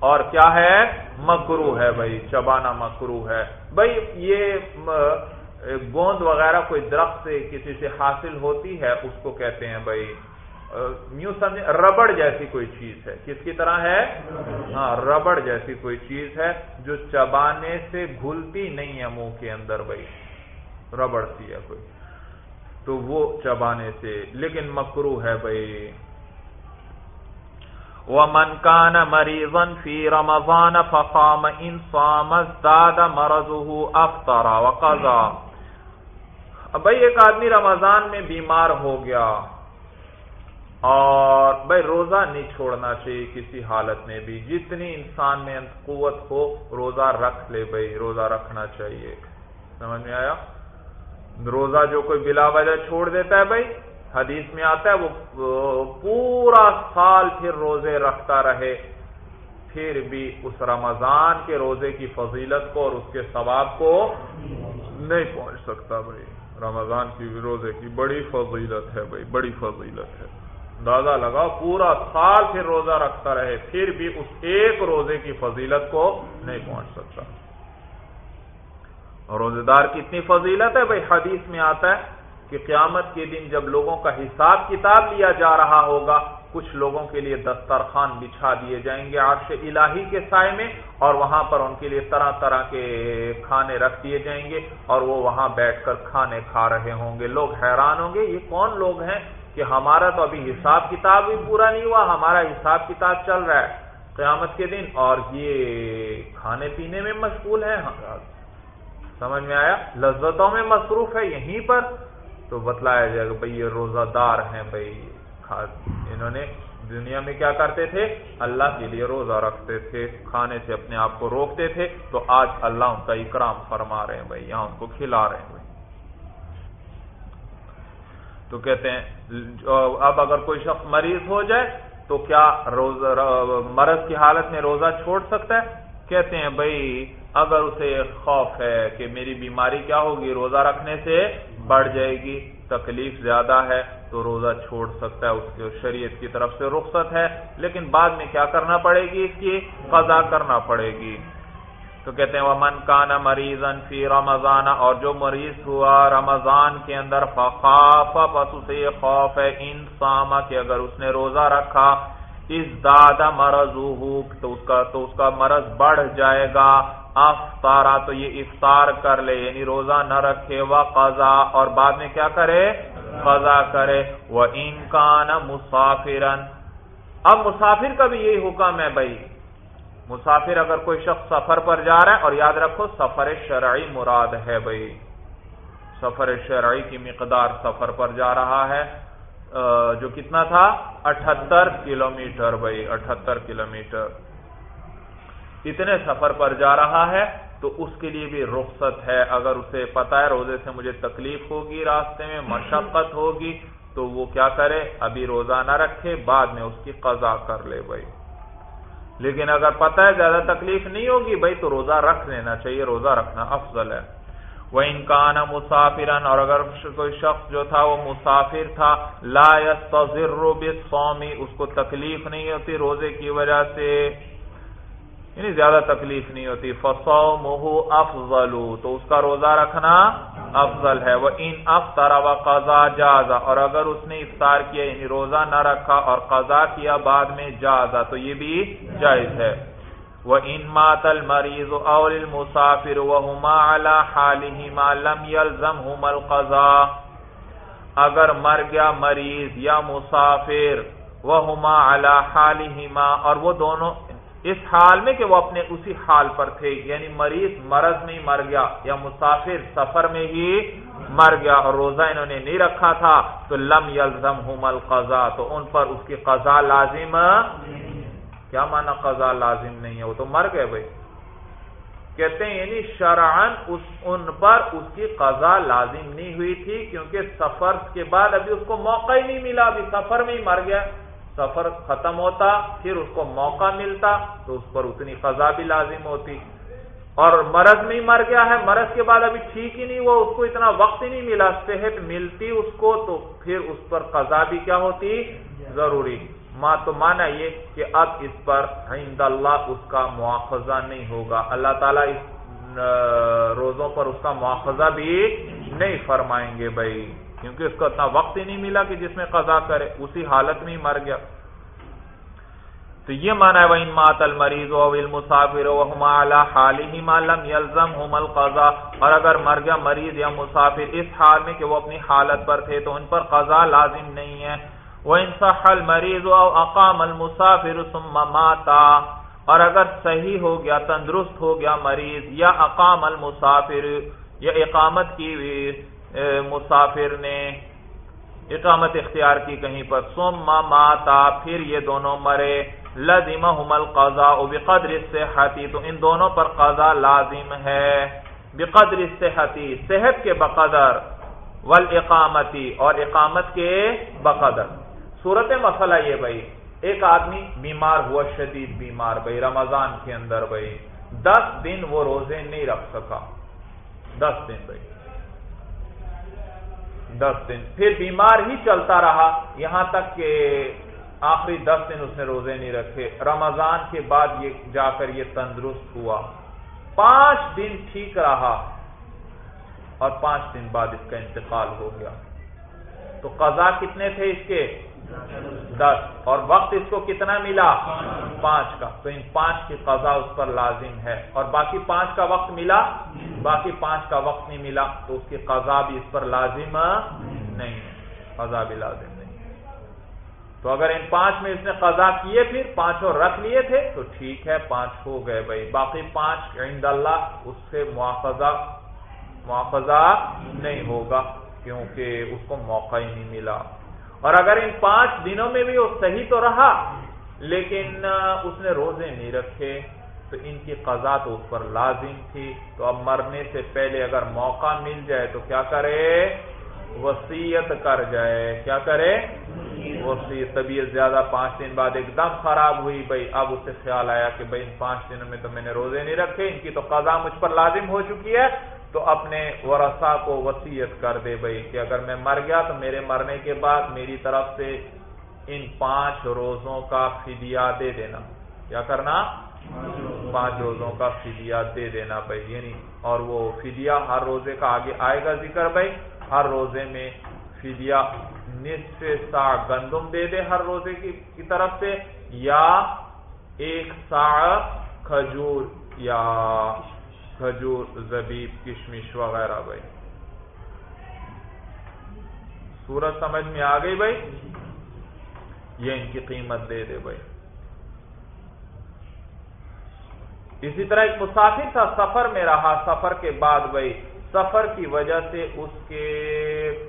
اور کیا ہے؟ مکرو ہے بھائی چبانا مکرو ہے۔ بھائی یہ گوند وغیرہ کوئی درخت سے کسی سے حاصل ہوتی ہے، اس کو کہتے ہیں بھائی یوں سمجھے ربڑ جیسی کوئی چیز ہے۔ کس کی طرح ہے؟ ہاں ربڑ جیسی کوئی چیز ہے جو چبانے سے گھلتی نہیں ہے منہ کے اندر بھائی۔ ربڑ سی ہے کوئی۔ تو وہ چبانے سے، لیکن مکرو ہے بھائی۔ وہ من کان مریضن فی رمضان فقام ان ازداد مرضه افطر وقضا بھائی ایک آدمی رمضان میں بیمار ہو گیا اور بھائی روزہ نہیں چھوڑنا چاہیے کسی حالت میں بھی۔ جتنی انسان میں قوت ہو، روزہ رکھ لے بھائی، روزہ رکھنا چاہیے۔ سمجھ میں آیا؟ روزہ جو کوئی بلا وجہ چھوڑ دیتا ہے بھائی، حدیث میں آتا ہے، وہ پورا سال پھر روزے رکھتا رہے، پھر بھی اس رمضان کے روزے کی فضیلت کو اور اس کے ثواب کو نہیں پہنچ سکتا بھائی۔ رمضان کی روزے کی بڑی فضیلت ہے بھائی، بڑی فضیلت ہے۔ اندازہ لگا پورا سال پھر روزہ رکھتا رہے، پھر بھی اس ایک روزے کی فضیلت کو نہیں پہنچ سکتا۔ اور روزے دار کی اتنی فضیلت ہے بھائی، حدیث میں آتا ہے کہ قیامت کے دن جب لوگوں کا حساب کتاب لیا جا رہا ہوگا کچھ لوگوں کے لیے دسترخوان بچھا دیے جائیں گے عرش الہی کے سائے میں، اور وہاں پر ان کے لیے طرح طرح کے کھانے رکھ دیے جائیں گے، اور وہ وہاں بیٹھ کر کھانے کھا رہے ہوں گے۔ لوگ حیران ہوں گے، یہ کون لوگ ہیں کہ ہمارا تو ابھی حساب کتاب بھی پورا نہیں ہوا، ہمارا حساب کتاب چل رہا ہے۔ قیامت کے دن، اور یہ کھانے پینے میں مشغول ہے ہاں، سمجھ میں آیا؟ لذتوں میں مصروف ہے، یہیں پر تو بتلایا جائے گا بھائی یہ روزہ دار ہیں بھائی انہوں نے دنیا میں کیا کرتے تھے؟ اللہ کے لیے روزہ رکھتے تھے، کھانے سے اپنے آپ کو روکتے تھے۔ تو آج اللہ ان کا اکرام فرما رہے ہیں بھائی، یہاں ان کو کھلا رہے ہیں بھائی۔ تو کہتے ہیں، اب اگر کوئی شخص مریض ہو جائے تو کیا روزہ، مرض کی حالت میں روزہ چھوڑ سکتا ہے؟ کہتے ہیں، بھائی، اگر اسے خوف ہے کہ میری بیماری کیا ہوگی، روزہ رکھنے سے بڑھ جائے گی۔ تکلیف زیادہ ہے تو روزہ چھوڑ سکتا ہے، اس کے شریعت کی طرف سے رخصت ہے۔ لیکن بعد میں کیا کرنا پڑے گی؟ اس کی قضا کرنا پڑے گی۔ تو کہتے ہیں وہ من کانا مریض فی رمضان، اور جو مریض ہوا رمضان کے اندر، فخاف بس اسے یہ خوف ہے ان ساما کہ اگر اس نے روزہ رکھا اس دادا مرض تو اس کا، تو اس کا مرض بڑھ جائے گا۔ افطارا تو یہ افطار کر لے یعنی روزہ نہ رکھے، وہ قضا، اور بعد میں کیا کرے؟ قضا کرے۔ وہ انکان مسافرن۔ اب مسافر کا بھی یہی حکم ہے بھائی۔ مسافر اگر کوئی شخص سفر پر جا رہا ہے، اور یاد رکھو، سفر شرعی مراد ہے بھائی۔ سفر شرعی کی مقدار سفر پر جا رہا ہے جو کتنا تھا؟ اٹھہتر کلومیٹر بھائی اٹھہتر کلومیٹر۔ اتنے سفر پر جا رہا ہے تو اس کے لیے بھی رخصت ہے۔ اگر اسے پتا ہے روزے سے مجھے تکلیف ہوگی راستے میں، مشقت ہوگی، تو وہ کیا کرے؟ ابھی روزہ نہ رکھے، بعد میں اس کی قضا کر لے بھائی۔ لیکن اگر پتا ہے زیادہ تکلیف نہیں ہوگی، بھائی تو روزہ رکھ لینا چاہیے، روزہ رکھنا افضل ہے۔ وہ انکان مسافرن اور اگر کوئی شخص جو تھا وہ مسافر تھا، لا بالصوم، اس کو تکلیف نہیں ہوتی روزے کی وجہ سے۔ یعنی زیادہ تکلیف نہیں ہوتی۔ فسو مہو افضل تو اس کا روزہ رکھنا افضل ہے۔ وہ ان افطار و قضا جازا اور اگر اس نے افطار کیا یعنی روزہ نہ رکھا اور قضا کیا، بعد میں جازا تو یہ بھی جائز ہے۔ وہ ان ماتل مریض اول المسافر وہ حالهما لم يلزمهم القضاء اگر مر گیا مریض یا مسافر وہ حالهما اور وہ دونوں اس حال میں کہ وہ اپنے اسی حال پر تھے یعنی مریض مرض میں ہی مر گیا یا مسافر سفر میں ہی مر گیا اور روزہ انہوں نے نہیں رکھا تھا، تو لم یلزم ہوم القضا تو ان پر اس کی قضا لازم کیا مانا قضا لازم نہیں ہے؟ وہ تو مر گئے بھائی۔ کہتے ہیں یعنی شرعن اس ان پر اس کی قضا لازم نہیں ہوئی تھی، کیونکہ سفر کے بعد ابھی اس کو موقع ہی نہیں ملا، ابھی سفر میں ہی مر گیا۔ سفر ختم ہوتا، پھر اس کو موقع ملتا تو اس پر اتنی قضا بھی لازم ہوتی۔ اور مرض میں مر گیا ہے، مرض کے بعد ابھی ٹھیک ہی نہیں ہوا اس کو اتنا وقت ہی نہیں ملا، صحت ملتی اس کو تو پھر اس پر قضا بھی کیا ہوتی؟ ضروری۔ ماں تو مانا یہ کہ اب اس پر عند اللہ اس کا مواخذہ نہیں ہوگا۔ اللہ تعالیٰ اس روزوں پر اس کا مواخذہ بھی نہیں فرمائیں گے بھائی۔ کیونکہ اس کو اتنا وقت ہی نہیں ملا کہ جس میں قضا کرے، اسی حالت میں ہی مر گیا۔ تو یہ مانا ہے وہ ان مات المریض و المسافر لم یلزم ہم القضا اور اگر مر گیا مریض یا مسافر اس حال میں کہ وہ اپنی حالت پر تھے، تو ان پر قضا لازم نہیں ہے۔ وہ انصح المریض و اقام المسافر ماتا۔ اور اگر صحیح ہو گیا، تندرست ہو گیا مریض یا اقام المسافر، یا اقامت کی مسافر نے اقامت اختیار کی کہیں پر، ثم ماتا، پھر یہ دونوں مرے لازمہم القضاء بقدر الصحتی تو ان دونوں پر قضا لازم ہے۔ بقدر الصحتی صحت کے بقدر والاقامتی اور اقامت کے بقدر۔ صورت مسئلہ یہ بھائی، ایک آدمی بیمار ہوا، شدید بیمار بھائی، رمضان کے اندر بھائی، دس دن وہ روزے نہیں رکھ سکا۔ دس دن بھائی۔ دس دن۔ پھر بیمار ہی چلتا رہا۔ یہاں تک کہ آخری دس دن اس نے روزے نہیں رکھے۔ رمضان کے بعد یہ جا کر یہ تندرست ہوا۔ پانچ دن ٹھیک رہا۔ اور پانچ دن بعد اس کا انتقال ہو گیا۔ تو قضا کتنے تھے اس کے؟ دس۔ اور وقت اس کو کتنا ملا؟ پانچ کا۔ تو ان پانچ کی قضا اس پر لازم ہے۔ اور باقی پانچ کا وقت ملا؟ باقی پانچ کا وقت نہیں ملا۔ تو اس کی قضا بھی اس پر لازم نہیں ہے۔ قضا بھی لازم نہیں۔ تو اگر ان پانچ میں اس نے قضا کیے پھر پانچوں رکھ لیے تھے، تو ٹھیک ہے، پانچ ہو گئے بھائی۔ باقی پانچ عند اللہ، اس سے مواخذہ مواخذہ نہیں ہوگا، کیونکہ اس کو موقع ہی نہیں ملا۔ اور اگر ان پانچ دنوں میں بھی وہ صحیح تو رہا، لیکن اس نے روزے نہیں رکھے، تو ان کی قضا تو اس پر لازم تھی۔ تو اب مرنے سے پہلے اگر موقع مل جائے تو کیا کرے؟ وسیعت کر جائے۔ کیا کرے؟ وسیعت طبیعت زیادہ پانچ دن بعد ایک دم خراب ہوئی۔ بھائی، اب اسے خیال آیا کہ بھائی، ان پانچ دنوں میں تو میں نے روزے نہیں رکھے، ان کی تو قضا مجھ پر لازم ہو چکی ہے۔ تو اپنے ورثا کو وسیعت کر دے بھائی کہ اگر میں مر گیا تو میرے مرنے کے بعد میری طرف سے ان پانچ روزوں کا فدیہ دے دینا۔ کیا کرنا؟ پانچ روزوں کا فدیہ دے دینا بھائی۔ یعنی اور وہ فدیہ ہر روزے کا آگے آئے گا ذکر بھائی۔ ہر روزے میں فدیہ نصف سا گندم دے دے ہر روزے کی طرف سے، یا ایک سا کھجور یا کھجور، زبیب، کشمش وغیرہ بھائی۔ سورج سمجھ میں آ گئی بھائی؟ یہ ان کی قیمت دے دے بھائی۔ اسی طرح ایک مسافر تھا، سفر میں رہا۔ سفر کے بعد بھائی، سفر کی وجہ سے اس کے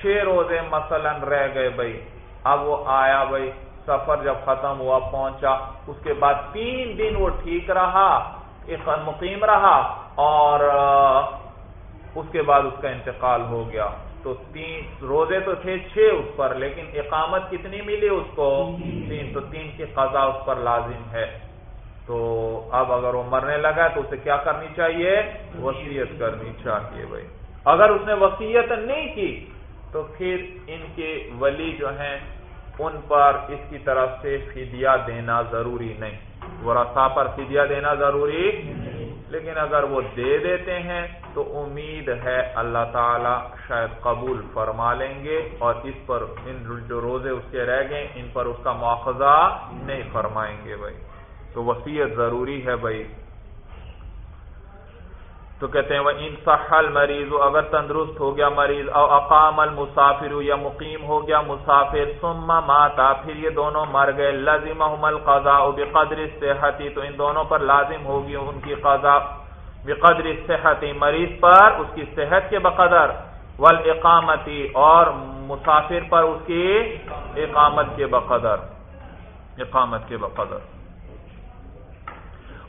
چھ روزے مثلا رہ گئے بھائی۔ اب وہ آیا بھائی، سفر جب ختم ہوا، پہنچا۔ اس کے بعد تین دن وہ ٹھیک رہا۔ مقیم رہا اور اس کے بعد اس کا انتقال ہو گیا۔ تو تین، روزے تو تھے چھ اس پر، لیکن اقامت کتنی ملی اس کو؟ تین۔ تو تین کی قضا اس پر لازم ہے۔ تو اب اگر وہ مرنے لگا تو اسے کیا کرنی چاہیے؟ وسیعت کرنی چاہیے بھائی۔ اگر اس نے وسیعت نہیں کی تو پھر ان کے ولی جو ہیں، ان پر اس کی طرف سے فدیہ دینا ضروری نہیں۔ ورثہ رسا پر فدیہ دینا ضروری لیکن اگر وہ دے دیتے ہیں تو امید ہے اللہ تعالی شاید قبول فرما لیں گے اور اس پر ان جو روزے اس کے رہ گئے ان پر اس کا مواخذہ نہیں فرمائیں گے بھائی تو وسیعت ضروری ہے بھائی تو کہتے ہیں وہ انصحل مریض اگر تندرست ہو گیا مریض، او اقام المسافر، یا مقیم ہو گیا مسافر، ثم ماتا، پھر یہ دونوں مر گئے لازمہم القضاء بقدر صحتی تو ان دونوں پر لازم ہوگی ان کی قضاء بقدر صحتی مریض پر اس کی صحت کے بقدر والاقامتی اور مسافر پر اس کی اقامت کے بقدر، اقامت کے بقدر۔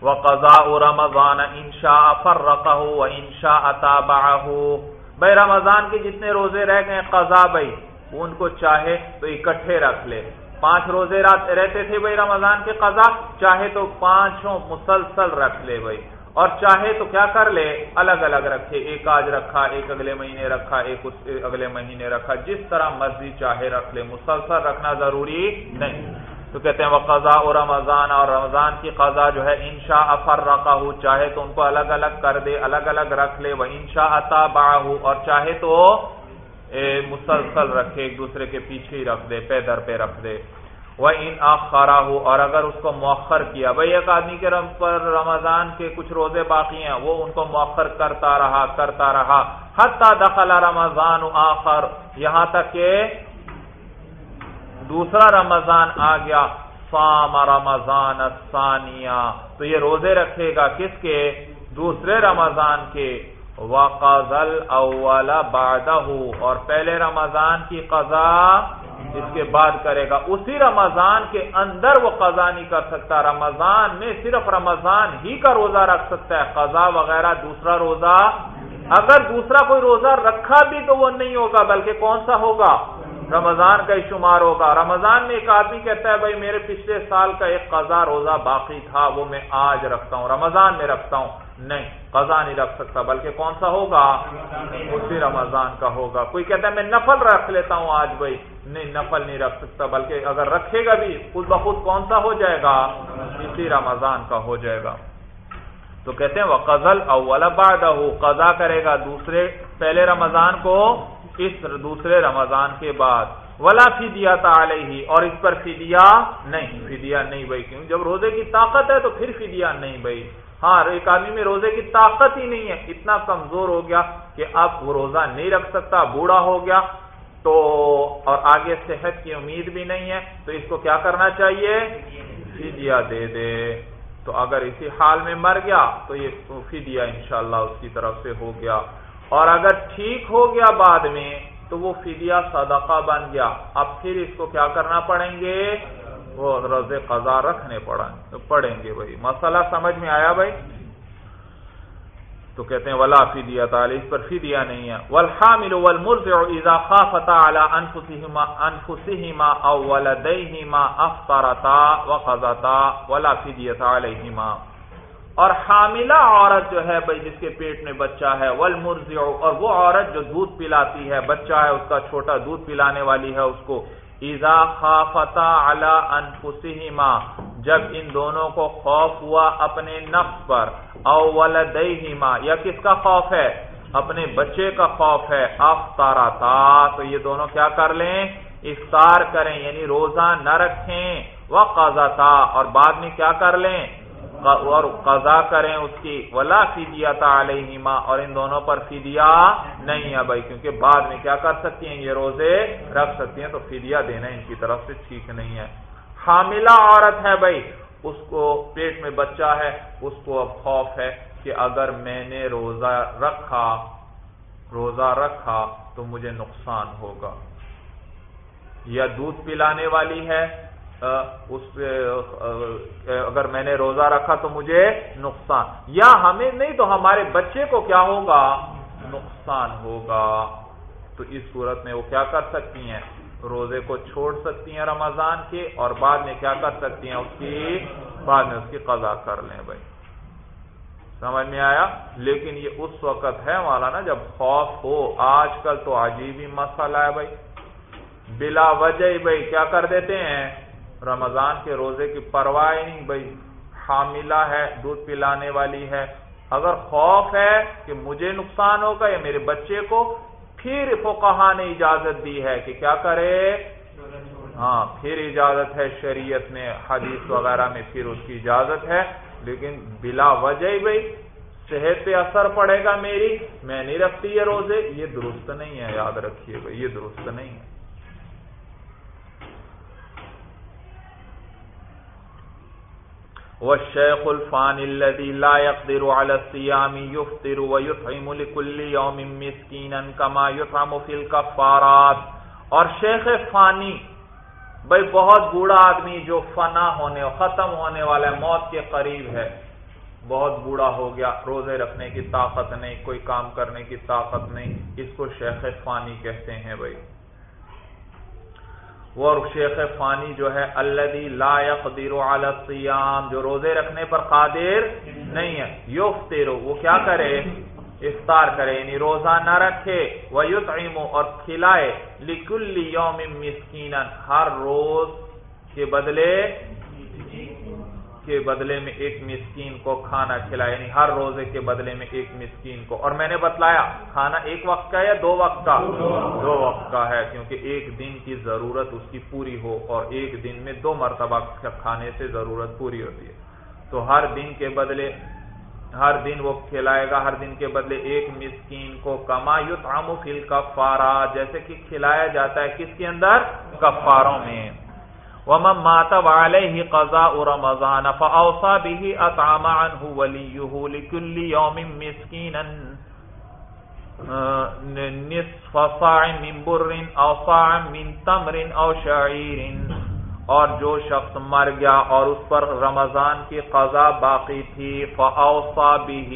وقضاء رمضان انشاء فرقه وانشاء تابعه۔ بھائی، رمضان کے جتنے روزے رہ گئے قضا بھائی، ان کو چاہے تو اکٹھے رکھ لے۔ پانچ روزے رات رہتے تھے بھائی رمضان کے قضا چاہے تو پانچوں مسلسل رکھ لے بھائی۔ اور چاہے تو کیا کر لے، الگ الگ رکھے۔ ایک آج رکھا، ایک اگلے مہینے رکھا، ایک اگلے مہینے رکھا۔ جس طرح مرضی چاہے رکھ لے، مسلسل رکھنا ضروری نہیں۔ تو کہتے ہیں وہ قضا اور رمضان اور رمضان کی قضا جو ہے انشا افر رکھا چاہے تو ان کو الگ الگ کر دے، الگ الگ رکھ لے وہ انشا اتا اور چاہے تو مسلسل رکھے، ایک دوسرے کے پیچھے ہی رکھ دے، پے در پہ رکھ دے۔ وہ ان آخرا ہو اور اگر اس کو مؤخر کیا، بھائی ایک آدمی کے رم، پر رمضان کے کچھ روزے باقی ہیں، وہ ان کو مؤخر کرتا رہا کرتا رہا۔ حتی دخل رمضان آخر، یہاں تک کہ دوسرا رمضان آ گیا فام رمضان ثانیہ تو یہ روزے رکھے گا کس کے؟ دوسرے رمضان کے۔ وقضل اول بادہ اور پہلے رمضان کی قضا اس کے بعد کرے گا۔ اسی رمضان کے اندر وہ قضا نہیں کر سکتا۔ رمضان میں صرف رمضان ہی کا روزہ رکھ سکتا ہے۔ قضا وغیرہ دوسرا روزہ۔ اگر دوسرا کوئی روزہ رکھا بھی تو وہ نہیں ہوگا، بلکہ کون سا ہوگا؟ رمضان کا ہی شمار ہوگا۔ رمضان میں ایک آدمی کہتا ہے، بھائی میرے پچھلے سال کا ایک قضا روزہ باقی تھا، وہ میں آج رکھتا ہوں۔ رمضان میں رکھتا ہوں۔ نہیں، قضا نہیں رکھ سکتا، بلکہ کون سا ہوگا؟ اسی رمضان کا ہوگا۔ کوئی کہتا ہے، میں نفل رکھ لیتا ہوں آج، بھائی۔ نہیں، نفل نہیں رکھ سکتا، بلکہ اگر رکھے گا بھی، خود بخود کون سا ہو جائے گا؟ اسی رمضان کا ہو جائے گا۔ تو کہتے ہیں وہ قزل اول بادہ قضا کرے گا دوسرے، پہلے رمضان کو اس دوسرے رمضان کے بعد۔ ولا فدیا علیہ اور اس پر فدیا نہیں۔ فدیا نہیں بھائی، کیوں؟ جب روزے کی طاقت ہے تو پھر فدیا نہیں بھائی۔ ہاں ایک آدمی میں روزے کی طاقت ہی نہیں ہے۔ اتنا کمزور ہو گیا کہ اب وہ روزہ نہیں رکھ سکتا، بوڑھا ہو گیا۔ تو اور آگے صحت کی امید بھی نہیں ہے۔ تو اس کو کیا کرنا چاہیے؟ فدیا دے دے۔ تو اگر اسی حال میں مر گیا تو یہ فدیا انشاءاللہ اس کی طرف سے ہو گیا۔ اور اگر ٹھیک ہو گیا بعد میں، تو وہ فدیہ صدقہ بن گیا۔ اب پھر اس کو کیا کرنا پڑیں گے؟ وہ رز قضا رکھنے پڑیں پڑیں گے بھائی مسئلہ سمجھ میں آیا بھائی؟ تو کہتے ہیں، ولا فدیہ تعالی اس پر فدیہ نہیں ہے۔ والحامل والمرضع اذا خافتا على انفسهما انفسهما او ولديهما افطرتا وقضتا ولا فدیہ علیہما اور حاملہ عورت جو ہے بھائی، جس کے پیٹ میں بچہ ہے ول اور وہ عورت جو دودھ پلاتی ہے، بچہ ہے، اس کا چھوٹا دودھ پلانے والی ہے، اس کو ایزا خافتا اعلی انفسما جب ان دونوں کو خوف ہوا اپنے نفس پر، او ولدیہما، یا کس کا خوف ہے؟ اپنے بچے کا خوف ہے افطارا تو یہ دونوں کیا کر لیں؟ افطار کریں یعنی روزہ نہ رکھیں وہ اور بعد میں کیا کر لیں؟ اور قضا کریں اس کی، ولا فدیا علیہما اور ان دونوں پر فدیا نہیں ہے بھائی، کیونکہ بعد میں کیا کر سکتی ہیں؟ یہ روزے رکھ سکتی ہیں، تو فدیا دینا ان کی طرف سے ٹھیک نہیں ہے۔ حاملہ عورت ہے بھائی، اس کو پیٹ میں بچہ ہے، اس کو اب خوف ہے کہ اگر میں نے روزہ رکھا روزہ رکھا تو مجھے نقصان ہوگا۔ یا دودھ پلانے والی ہے اس اگر میں نے روزہ رکھا تو مجھے نقصان۔ یا ہمیں نہیں تو ہمارے بچے کو کیا ہوگا؟ نقصان ہوگا۔ تو اس صورت میں وہ کیا کر سکتی ہیں؟ روزے کو چھوڑ سکتی ہیں رمضان کے اور بعد میں کیا کر سکتی ہیں؟ اس کی، بعد میں اس کی قضا کر لیں بھائی۔ سمجھ میں آیا؟ لیکن یہ اس وقت ہے مولانا جب خوف ہو۔ آج کل تو عجیب ہی مسئلہ ہے بھائی۔ بلا وجہ بھائی کیا کر دیتے ہیں؟ رمضان کے روزے کی پرواہ نہیں، بھائی، حاملہ ہے، دودھ پلانے والی ہے۔ اگر خوف ہے کہ مجھے نقصان ہوگا یا میرے بچے کو، پھر فقہا نے اجازت دی ہے کہ کیا کرے؟ ہاں پھر اجازت ہے شریعت میں حدیث وغیرہ میں پھر اس کی اجازت ہے۔ لیکن بلا وجہ بھائی، صحت پہ اثر پڑے گا میری، میں نہیں رکھتی یہ روزے۔ یہ درست نہیں ہے، یاد رکھیے گا یہ درست نہیں ہے۔ والشيخ الفان الذي لا يقدر على الصيام، يفطر ويطعم لكل يوم مسكينا كما يطعم في الكفارات. اور شیخ فانی، بھائی بہت بوڑھا آدمی جو فنا ہونے، ختم ہونے والا ہے موت کے قریب ہے، بہت بوڑھا ہو گیا، روزے رکھنے کی طاقت نہیں، کوئی کام کرنے کی طاقت نہیں، اس کو شیخ فانی کہتے ہیں بھائی۔ وہ شیخ فانی جو ہے اللہ لا يقدر على الصيام جو روزے رکھنے پر قادر نہیں ہے۔ یفطر، وہ کیا کرے؟ افطار کرے یعنی روزہ نہ رکھے وہ اور کھلائے۔ لکل یوم مسکینا، ہر روز کے بدلے کے بدلے میں ایک مسکین کو کھانا کھلائے یعنی ہر روزے کے بدلے میں ایک مسکین کو۔ اور میں نے بتلایا، کھانا ایک وقت کا یا دو وقت کا؟ دو وقت کا ہے، کیونکہ ایک دن کی ضرورت اس کی پوری ہو اور ایک دن میں دو مرتبہ کھانے سے ضرورت پوری ہوتی ہے۔ تو ہر دن کے بدلے، ہر دن وہ کھلائے گا، ہر دن کے بدلے ایک مسکین کو کما یو فل کفارا جیسے کہ کھلایا جاتا ہے کس کے اندر؟ کفاروں میں۔ ومن مات وعليه قضاء رمضان فأوصى به أطعم عنه وليه لكل يوم مسكينا. نصف صاع من بر أو صاع من تمر أو شعير. اور جو شخص مر گیا اور اس پر رمضان کی قضا باقی تھی فاوصا به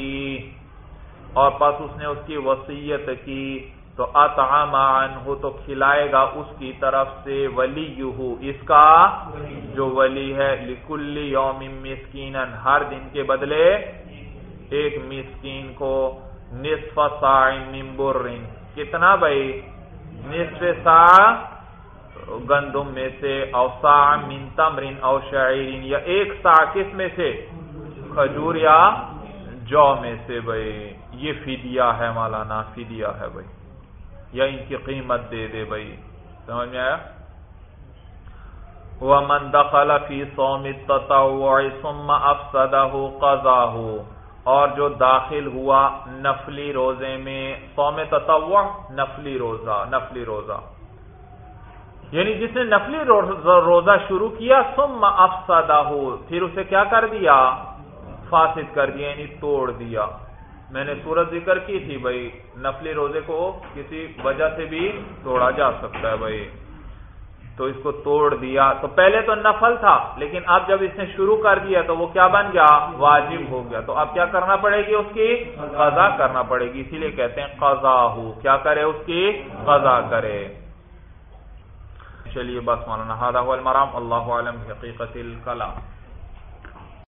اور پس اس نے اس کی وصیت کی. تو اطعام عنہ تو کھلائے گا اس کی طرف سے ولی اس کا جو ولی ہے، لکل یوم مسکین ہر دن کے بدلے ایک مسکین کو نصف سا کتنا بھائی؟ نصف سا گندم میں سے اوسا من تمرین او شعیرین یا ایک سا کس میں سے؟ کھجور یا جو میں سے بھائی۔ یہ فدیہ ہے مولانا، فدیہ ہے بھائی۔ یا ان کی قیمت دے دے بھائی۔ سمجھ میں آیا؟ ومن دخل فی صوم التطوع ثم افسده قضاه۔ اور جو داخل ہوا نفلی روزے میں سوم تطوع، نفلی روزہ نفلی روزہ۔ یعنی جس نے نفلی روزہ شروع کیا، ثم افسدہ پھر اسے کیا کر دیا؟ فاسد کر دیا یعنی توڑ دیا۔ میں نے سورج ذکر کی تھی بھائی، نفلی روزے کو کسی وجہ سے بھی توڑا جا سکتا ہے بھائی۔ تو اس کو توڑ دیا۔ تو پہلے تو نفل تھا، لیکن اب جب اس نے شروع کر دیا تو وہ کیا بن گیا؟ واجب ہو گیا۔ تو اب کیا کرنا پڑے گی اس کی؟ قضا کرنا پڑے گی۔ اسی لیے کہتے ہیں قضا ہو۔ کیا کرے اس کی؟ قضا کرے۔ چلیے، بس مولانا المرام۔ اللہ عالم حقیقت الکلام۔